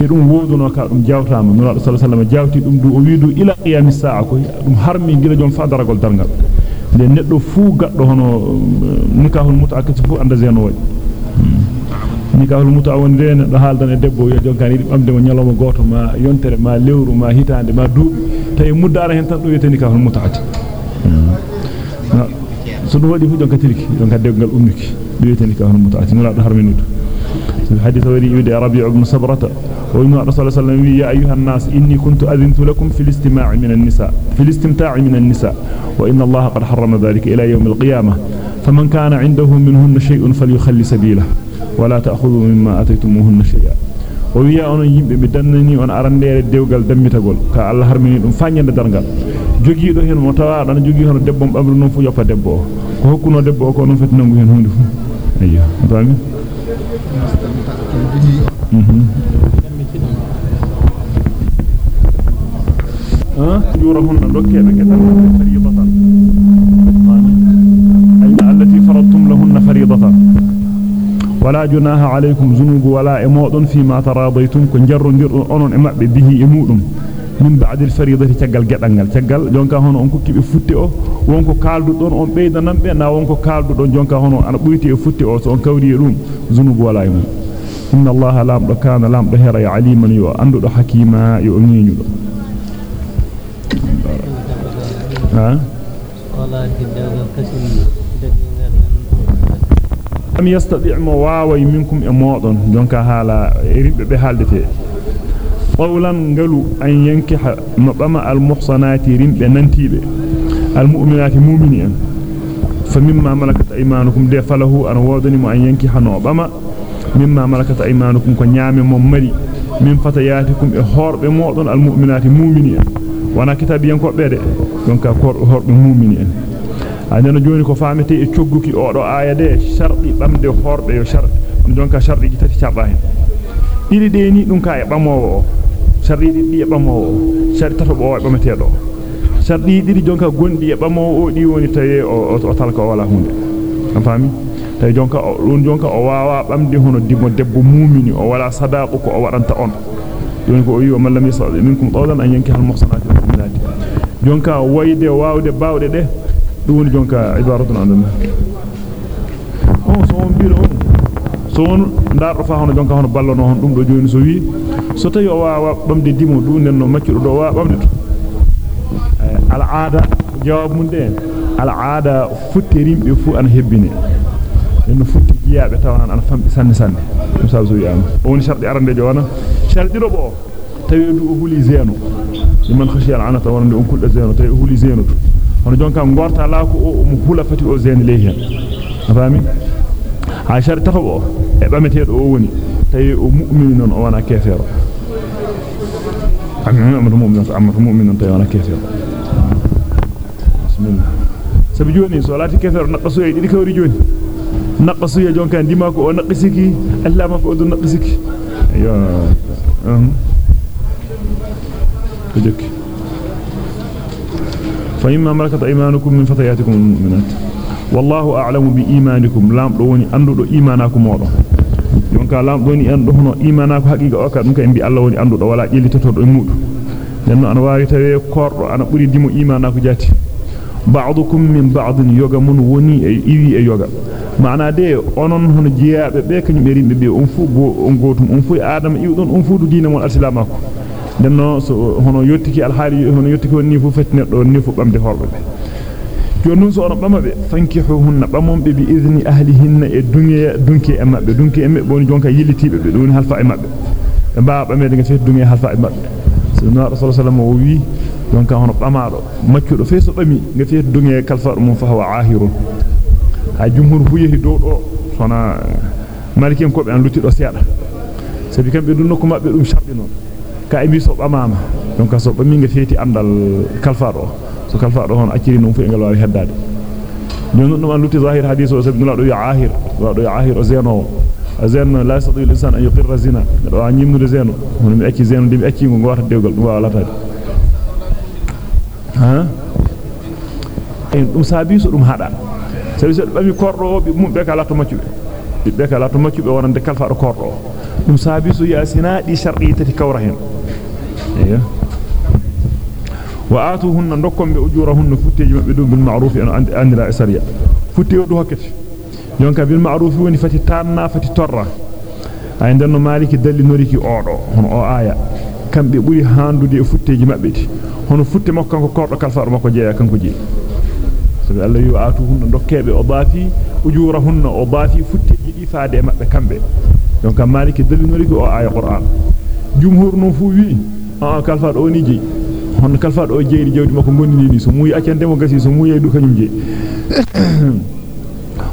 e dum woduno ka dum jawtama nura sallallahu alaihi wasallam jawti dum du o wiidu ila qiyamis sa'a ko dum harmi gila jom fa daragol dargal de neddo fu gaddo hono nikahul muta akati fu anda zeno wadi nikahul muta won de neddo haldan e debbo yo jonkani di bamde mo nyaloma goto ma yontere ma lewru ma hitande ma duubi tay muddara hen tan do yete nikahul muta ati so dum wadi fu jonka tilki jonka deggal ummiki بيتني كهن متعتين ولا دهر منه في الحديث وري يودي ربيع بن صبرة وإنه الرسول صلى الله عليه وسلم يا أيها الناس إني كنت أذنت لكم في الاستماع من النساء في الاستمتاع من النساء وإن الله قد حرم ذلك إلى يوم القيامة. فمن كان عنده منهن شيء فليخلي سبيله ولا تأخذوا مما أتيتموهن شيئا. ويا أن يمبي بدنني وأن أرندير الدوغال دمتغول كالله هرمني دم فانيند درغال jogiido hen mo tawa dana jogi hono debbo bamru non fu yoppa debbo ko hokkuno debbo ko non fet nangu hen hunde fu أجورهن لكي نكتب فريضة. أين التي فرضتم لهن فريضة؟ ولا جناها عليكم زنوب ولا إموت فيما تراضيتم. كن جر جر أنون إمع به إموتم من بعد الفريضة تجعل جدنجل تجعل جونك هون أنكو كيف فتي أو وانكو كارد دون أم بيد نم بي نا وانكو كارد دون جونك هون أنا بويتي فتي أو سون كوري روم زنوب ولا إموت. إن الله لام لكان لام بهرا يعلم من يو أندو حكيما يؤمنين. يو ha am yastati' ma waaway minkum e modon jonka hala rimbe be haldete قولا قالوا أن ينكح مبما المحصنات رمب ننتيب المؤمنات مؤمنين. فمما ملكت أيمانكم دي فله أن وادني ما أن ينكح نوبما. مما ملكت أيمانكم كنيام ممري. من فتياتكم إحور بموضن المؤمنات مؤمنين. وأنا كتاب ينكو بيدي دونك هور بمؤمنين andana joni ko famete e cogguki odo aya de shardi bamde horbe yo shardi donc shardi tati carda hen didi de ni dum ka e bamowo sardi di e bamowo sardi tato bo e bametedo sardi didi jonka gondi e bamowo o di woni taye o o talka wala hunde am fami tay jonka don jonka o wawa bamde hono dimo debbo mumini o wala sadaqu ko o wadanta on don ko o yi o mallam yasal minkum qawlan an yanki hal muhsanati mu'minati jonka wayde wawde bawde de دون جونكا عبارة عن on so on biiro on so on ndaardo fa hono jonka hono ballono hon dum do joni so wi so tawi o waawa bamde dimo du nenno maccudo do waa bamde to al aada jawab mun de al aada futtirimbe fu an hebbine en futti jiyaabe tawan an fambi sanne sanne dum sa so wi'ama on shardi arande jona shardi do bo tawi du huli zeno liman khashiya al anata wonde on kulda zeno tawi huli zeno hono jonka ngorta la ko o mo hula fati o zeno ley hen afami ha sharti tatobo e bametedo o woni tawi o mu'min non o wana kefero amma mu'min amatu mu'min tawi wana kefero bismillah sabi joni so lati kefero naqasu e didi kawri joni naqasu ya jonka ndima ko o naqisiki allah ma ko o naqisiki yo كجك فإما ملكت أيمانكم من فتياتكم المؤمنات. والله أعلم بإيمانكم. لام دوني أندو دو إيمانكم مودو يونكا لام دوني أندو هنو إيمانكم حقيقة أكاد نكا إنبي الله وني أندو دو. ولا إلي تتر دو مودو لأنه أنا واري تري كور. أنا بري ديمو إيمانكم جاتي. بعضكم من بعض يوغا من وني أي إيوي أي يوغا. معنى دي أنون هنو جياب بيكا نميرين بي أنفو أنغوتم أنفو آدم إيودون. أنفو دو دين من السلامكم denno so hono yottiki alhaali hono yottiki wonni fu fetne do ni fu bamde horbe be jonnon so on bamabe fankihuhunna bamombe bi izni ahlihinna e dunye dunki e mabbe dunki e mabbe woni jonka yillitibe be doni halfa e mabbe be baa bamede ngati dunye halfa e mabbe sunna rasul sallallahu alaihi wasallam wi jonka hono bamaado maccudo fe so bami ngati dunye kalfa mum fa huwa ahirun ha jumhur fu yehi do do sona malikin ko be an lutti do seeda sabi kambe dunno ko mabbe dum shardi non ka ibi so bamama donc so bami nga feti andal kalfaado so kalfaado hon acciri non fu ngal wawi heddade non non an lutti zahir hadith o sabna do ya ahir do ya ahir o zeno zeno la yastati al insan an yuqirra zina do an yimnude zeno hon mi acci zeno dim acci ngo wata dewgal dum wala tade ha en dum sabi so dum hada sabi so bami kordo be mum be kala to maccube be kala to maccube wonande kalfaado kordo dum sabi so yasina di shar'i tati kawra hen أيوه وآتوهن نكم بأجورهن فتيج مبدون بالمعروف أن أن لا إسرية فتيج دو هكذا يونك بالمعروف وني فتي تانا فتي ترى عندنا مالك دل نوريكي أورو. هن أو آية. كم بيقولي هاندو دي فتيج مبدي هن فتي مكان كورد كالفار مكو جيا كان كجي sabi Allah yu atuhunna dokkebe o baafi ujurahunna o baafi futteji di faade mabbe kambe donc maliki dalinori ko aya qur'an jumhur no fu a kalfa do ni jeyi hon kalfa do jeeri jawdi makko gonni ni so muy accande mo gasi so muy du kanyum jeyi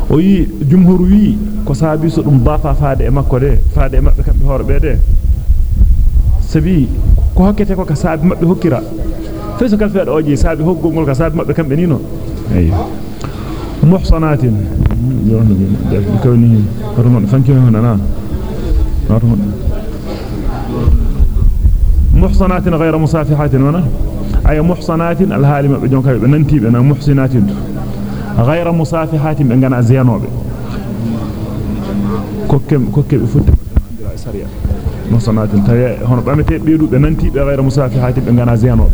o yi jumhur wi ko saabi so dum baafa faade e makko de faade e mabbe kambe horbe de sabi ko hokkete ko ka saabi mabbe hokkira fe so kalfa do jeyi saabi hoggol ka saabi mabbe kambe ni non أيوه محصنات كوني رمضان فانكي هنا نعم محصنات غير مصافحات وأنا؟ أي محصنات الهالي مبه جونكا بننتي بنا محسنات غير مصافحات من غنا زينوب كوكم كوكم فوت سريع محصنات. تاي هون بامتي بيدو بننتي غير مصافحات من غنا زينوب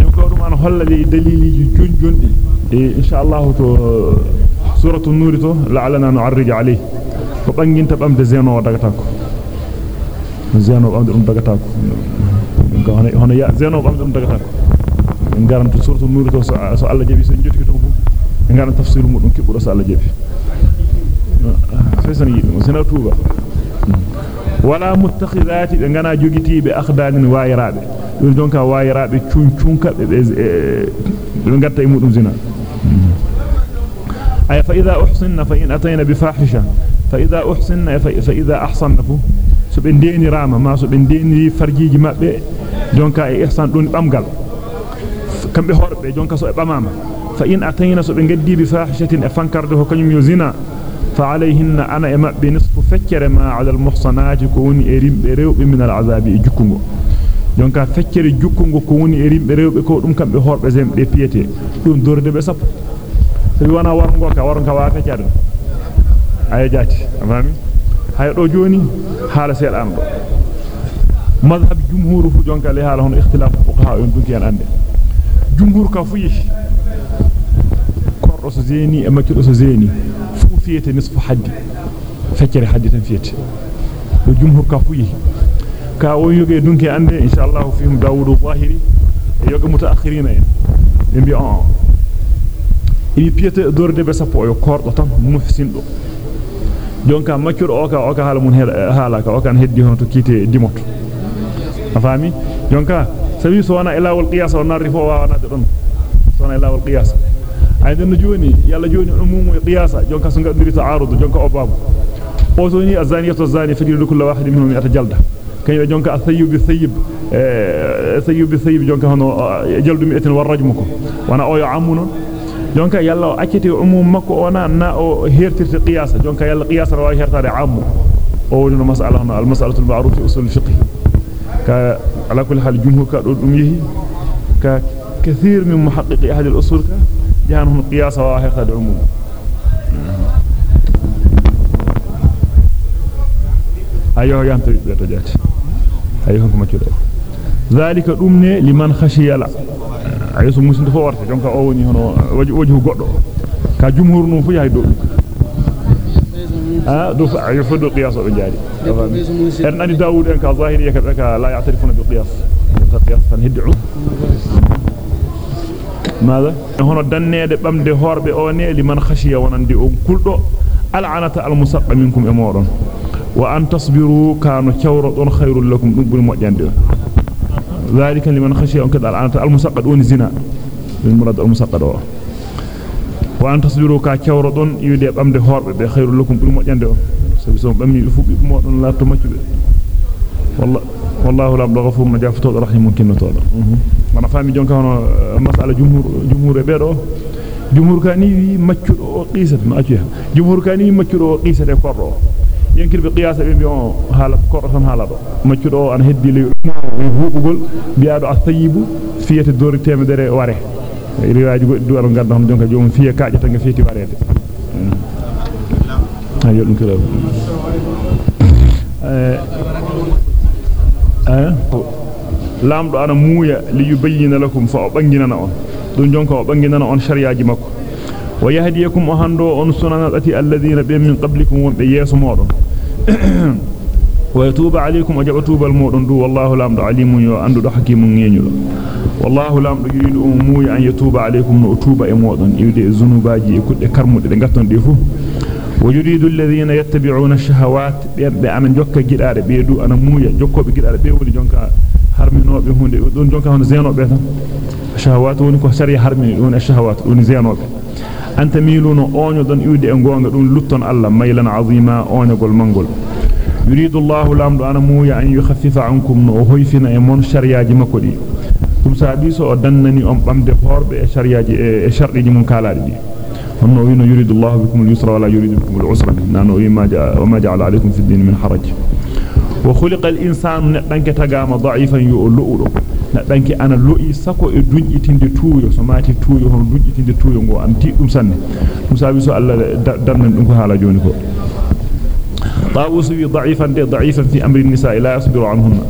جونكا دum an holla li daliliji jonjondi e inshallah to suratu an-nur to la'alana nu'arrij alayh ko banginta bamde zeno tako zeno bamde dum ko hono hono ya zeno bamde dum daga tako en garanto suratu an-nur to so Allah jabi so jotti to fu en garan tafsir mudum kibbudo so Allah jabi fesan yidum sina tuba wala muttakhidati be ngana jogitibe akhdanin wayrabe dum jonka wayrabe cuncunka be be gatta e mudum zina ay fa idha uhsinna fa in atayna bi fahisha fa idha uhsinna fa idha ahsanna fu so be ndeni rama ma so be ndeni farjiji mabbe jonka e ihsan dun bamgal kambe horbe jonka so e bamama fa in atayna so be gaddi bi fahishatin e fankarde ko kanyum yo zina fa alayhinna ana e mabbe nisfu feccere ma ala al muhsanati ko woni e rimbe rewbe min al azabi e jukkungo jonka feccere jukkungo ko woni e rimbe rewbe ko dum kambe horbe zembe piyete dum dorde be sappo sabi wana warngo ka warnga wa feccade ay jati fami hay do joni hala seedan do مذهب جمهور فجونك عليها لهن اختلاف فقهاء دوكيان عنده جمهور كفيش كرس زيني اما كرس زيني فوفيت نصف حد فكر حد تنفيت الجمهور كفيش كاوي يوغي دونكي عنده ان شاء الله فيهم داود الظاهري يوغي متأخرين يمبي آه يبي بيت دور دي بس ابو يكور دوتان محسن دو جونكا مكر اوكا اوكا هالمون هالاكا اوكا هدي هونتو كيتي ديموتو afami jonka sabi so wana ila wal qiyas wa narifo wa wana don so wana ila wal qiyas ay den joni yalla joni on mumu qiyasa jonka so ngadiri ta'arud jonka o babu o so ni azaniyatu zani fadilu kullu wahid minhum yata jalda kay jonka athayyib bi thayyib thayyib bi thayyib jonka hono jaldu mi etin warrajmuko wana o yo amuno jonka yalla o accete umum makko ona na o hertirte qiyasa jonka yalla qiyasa wa hertade ammu o woni no mas'ala hono al mas'alatu al ma'ruf fi usul fiqh على كل حال جمهور كأول أميه ككثير من محققي أهل الأصول كجانهم قياس واحد هذا العموم أيها جانت رجعت أيها كم تقول ذلك أمني لمن خشي لا عيسو مسند فورت جمك أوني هنا وجه وجهه قدر كجمهور نوفي هيدو آه، ها دفع يحد يعني القياس بالجاري إن ان داوود ان كظاهر يكرك لا يعترفون بالقياس. القياس فندعو ماذا؟ هنا دنيد بامدي هوربه أو ني لمن خشيه ونندي أو كلدو العنة المسق منكم امور وأن تصبروا كان شور خير لكم. دغول مجاندي ذلك لمن خشيه ان كد العنة المسقد ون زنا. المراد المسقد هو. وأن تصبروا كاكورضون يودي بأمد هورب بخير لكم بلما جنده سبسون بأمي لفوق بمؤمن لا تمجد والله والله لا بغفور مجافة رحيم ممكن نطول أنا فاهمي جونك هنا مسألة جمهور جمهور بيرو جمهور كاني مجد قيسة ما أجيها جمهور كاني مجد قيسة كورو be be bion hala kordo tan hala do maccudo an heddi le hubugol biado athayibu fiyete dori temedere ware. Riwaaji goddi do an gadda hon jonka jom fiye kaaje tan fiyeti warede ayo dum kala eh eh lamdo ana muuya li yubayyana lakum fa banginana on dum jonka o banginana on shariaaji makko ويهديكم وهندو أن سنن التي الذين بهم من قبلكم وبيس مودون ويتوب عليكم وجب توب المؤمن دو والله لامد عليم يو أندو دو حكيم نينيو. والله لامد يريد اموي أن يتوب عليكم نوتوب أي مودن يود زنوباجي كود كرمودي دي غاتون دي فو ويريد الذين يتبعون الشهوات بيد أمن جوكا جيدار بيدو أنا مويا جوكوب جيدار بي وني جونكا هارمينوبي هوندي دون جونكا هون زينوبي تان شهوات وني كو سري هارميني. دون الشهوات دون زينوبي أنت ميلون أونيو دون يودي أنغوانغ دون لطن الله. ميلان عظيما أونيو قول منغول يريد الله لامد أنا مو ان يخفف عنكم نوهي فينا من شرياجي مكودي كم سابيسو دانني أم بامدي فوربي شرياجي شرديجي من كالادي انه يريد الله بكم اليسر ولا يريد بكم العسر. نانو ما جاء وما جعل عليكم في الدين من حرج. وخلق الإنسان ندانك تاغاما ضعيفا يؤلؤ ندانك أنا لؤي ساكو ادوجي تيندي تويو. سماتي تويو هون دوجي تيندي تويو. غو امتي دوم سانني مسابيسو الله دانن دوم حالا جوني كو طاووس ضعيفا دي ضعيفا في أمر النساء لا يصبر عنهن.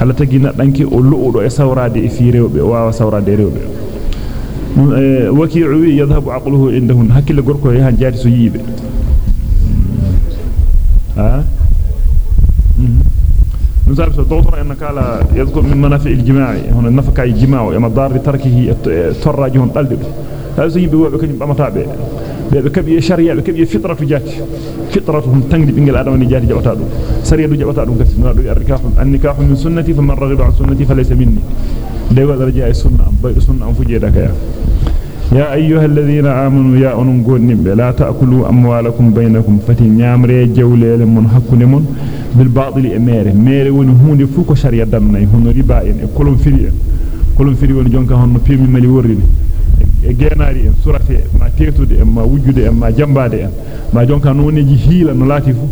alla tagina danki o luudo e sawrade e fi rewbe waawa sawrade rewbe waki'u yadhhabu aqluhu indahun hakile gorko yahan jaati so yiibe ha نزال الدكتور ان قال يذكر من منافع الجماع. هنا نفقا الجماع إما ضار تركه تراجه قلب هذا يبي وبكني بمتابه tangdi bingel adam ni jati jabata dum sharia du jabata dum gasi na do arrikahu an nikahu min sunnati faman raghiba an sunnati falaysa minni de wa daraja ay sunna am bay sunna am fuje da kaya ya ayyuhalladhina amanu ya unum godnimbe la ta'kulu amwalakum bainakum fati nyamre jawlele mon hakkunde mon bil batil e mere mere woni hunde fu ko sharia dannay hono riba en e kolon firi en kolon e geenaari en surate ma teetude en ma wujjude en ma jambaade en ma jonka noneji hiila no laati fu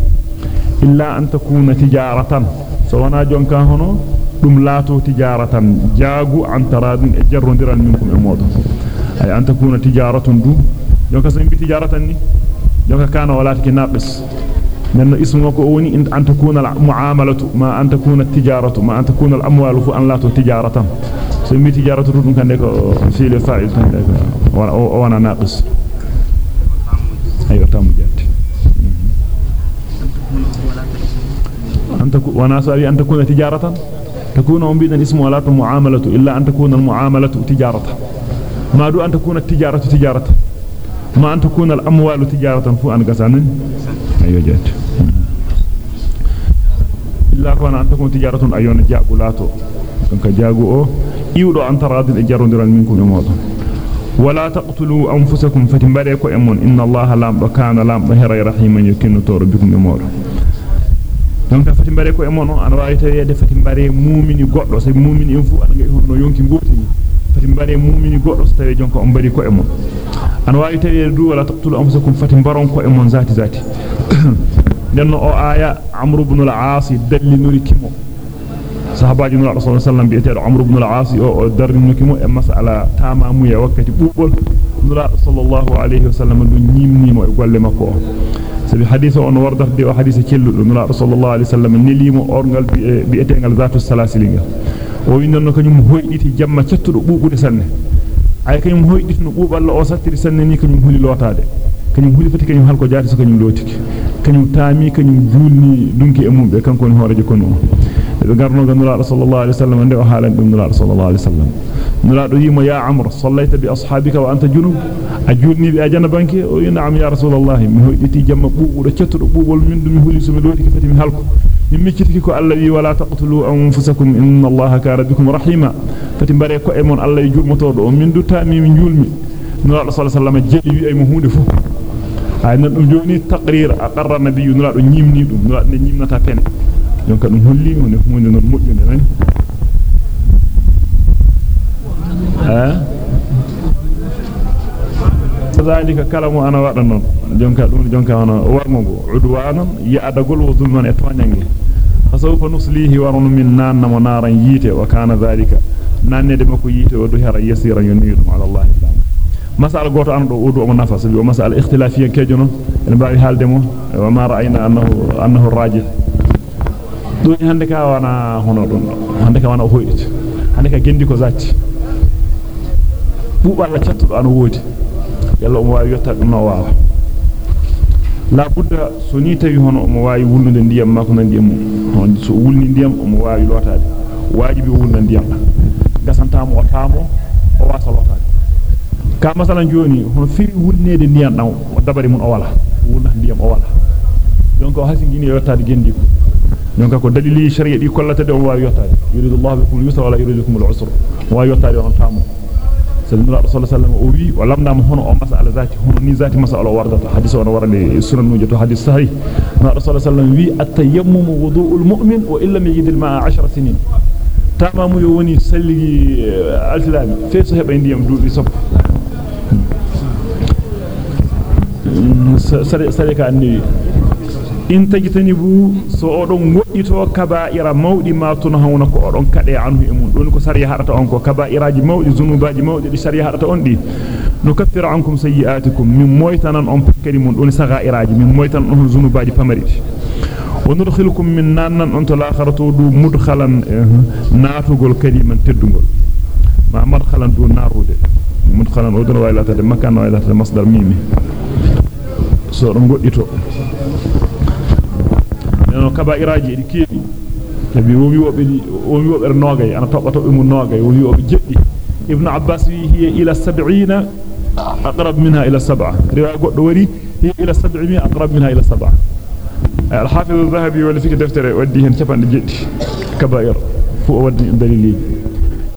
illa an takuna tijaratan so wana jonka hono dum laato tijaratan jaagu an taradun e jarrondiran minkum e modo ay an takuna tijaratun du jonka so mbi tijaratan ni jonka kana walaati ki naqis من اسمه كوني أن تكون المعاملة ما أن تكون التجارة ما أن تكون الأموال فأن لا تجارة سمي تجارة رودن كان ديك في الفاعل كان ديك وأنا ناقص ayo tamu jatti أن تكون وناسألي أن تكون تجارة؟ تكون أم بيدن اسم ولا معاملة إلا أن تكون المعاملة تجارة. ما دو أن تكون التجارة تجارة. ما أن تكون الأموال تجارة. فو أن قسان أيوة جات إلا كون أن تكون تجارة أيون جاء لاتو دونك جاغو e jarrondiral minkum e modon wala taqtulu anfusakum fatimbare ko e mon inna allaha lamdo kana lamdo hera rahiman yukinnotoro bikum e modon donc fatimbare ko e mon an wawi tawede fatimbare mu'mini goddo so mu'mini en fu an ngi honno yonki gotini fatimbare mu'mini goddo so tawi jonka on bari ko e mon an wawi tawede du wala taqtulu anfusakum fatimbaron ko e mon zati zati denno o aya amru ibn al-aas dallinuri kimo sahabaaji nula rasul sallam bi'eteedo amr ibn al-aas o darrinuki mo e mas'ala tamamu ya wakati bubol nula sallallahu alayhi wasallam du nyimnimo e golle makko sabi hadith on wardarte o hadith celludo nula sallallahu alayhi wasallam nelimo orgal bi'etengal zatu salasilinga o windanno kanyum hoyditi jamma cettudo bubude sanne ay kanyum hoyditi no buballa o sattiri sanne ni kanyum huli lotade kanyum huli fati kanyum halko jaati so kanyum lotiki kanyum taami kanyum julni dunki e mumbe kanko ni horeje kono garno ganura sallallahu alaihi wasallam ande o haalan dum nura sallallahu alaihi wasallam nura do yimo ya amr sallaita bi ashabika wa anta junub ajulni bi ajana banki o na'am ya rasulullah mi hoyditi jamma buubudo cettudo buubol min dum mi huli mi loti ki fati mi halko min miccitiki ko allah wi wala taqtulu anfusakum inna allaha kana bikum rahima fati bare ko e mon allah e jurmotodo o min dutami min julmi nura sallallahu alaihi wasallam jeli wi ay mo hunde fu ay nan dum joni taqrir aqarra nabiyyu nura do nyimni dum nura ne nyimnata pen donc dum holli mo ne hunde non mojjunde nani ha sadalika kalamu ana wada non jonka dum jonka wana warmo go udwanan ya adagol wo zulman e toñange fasawfa nuslihi warun min nanna mo naran yite wa kana zalika nanne de mako yite o do hera yasira yunidu ala allah masal goto an do udu o nafa sabi o masal ikhtilafiyan kejono en baawi halde mo wa ma ra'ayna annahu annahu rajih doni hande ka wana hono dum hande ka wana o hoydit hande ka gendi ko zatti buballa cattudo an wodi yalla mo wawi yotta dum no waawa la budda so ni tawi hono mo wawi wulnude ndiyam mako nan ndiyam on so wulni ndiyam mo wawi lotade wajibi wulna ndiyam gasanta mo otamo o wasa lotade ka masalan joni hono fi wulnede ndiyam dam o dabari mun o wala wulna ndiyam o wala donc o hasingini yottade gendi ko donc ko dalili sharia di kollata de on waawi yottade yuridullahu bikum al-yusra wala yuridu bikum al-usra waawi yottade on tamo sallallahu alaihi wasallam o wi o lamdama hono o masala zati hono ni zati masala o wardata hadith on warande sunan mujo to hadith sahih na rasul sallallahu wi at-tayammum wudu'ul mu'min wa illam yajid al-ma'a 10 sinin tamamu yo woni salli al-tilami fe so heba ndiyam duubi sop sare sare ka anni in tajtanibu so odon goddito kaba'ira mawdi ma tun hawna ko odon kade anhu e mun don ko sariya hadata on ko kaba'iraji mawdi zunubaji mawdi di sariya hadata on di no kaffiru ankum sayyi'atikum min moytanan on pakkari mun don saga'iraji min moytanan on zunubaji pamariti nannan on to lakharatu du mudkhalan natugol kaliman teddugol ma madkhalan du narude mudkhalan o don waylata de makan waylata masdar mimi so don goddito no kaba'iraji edi keedi tabi o wi wobe o wi wobe nogay ana tobato be mun nogay o wi wobe jeddi ibnu abbas wi hiya ila 70 aqrab minha ila 7 riwaya goddo wari hiya ila 700 aqrab minha ila 7 al-hafiz adh-dhahabi wala fi daftar waddi hen capande jeddi kaba'ir fu waddi dalili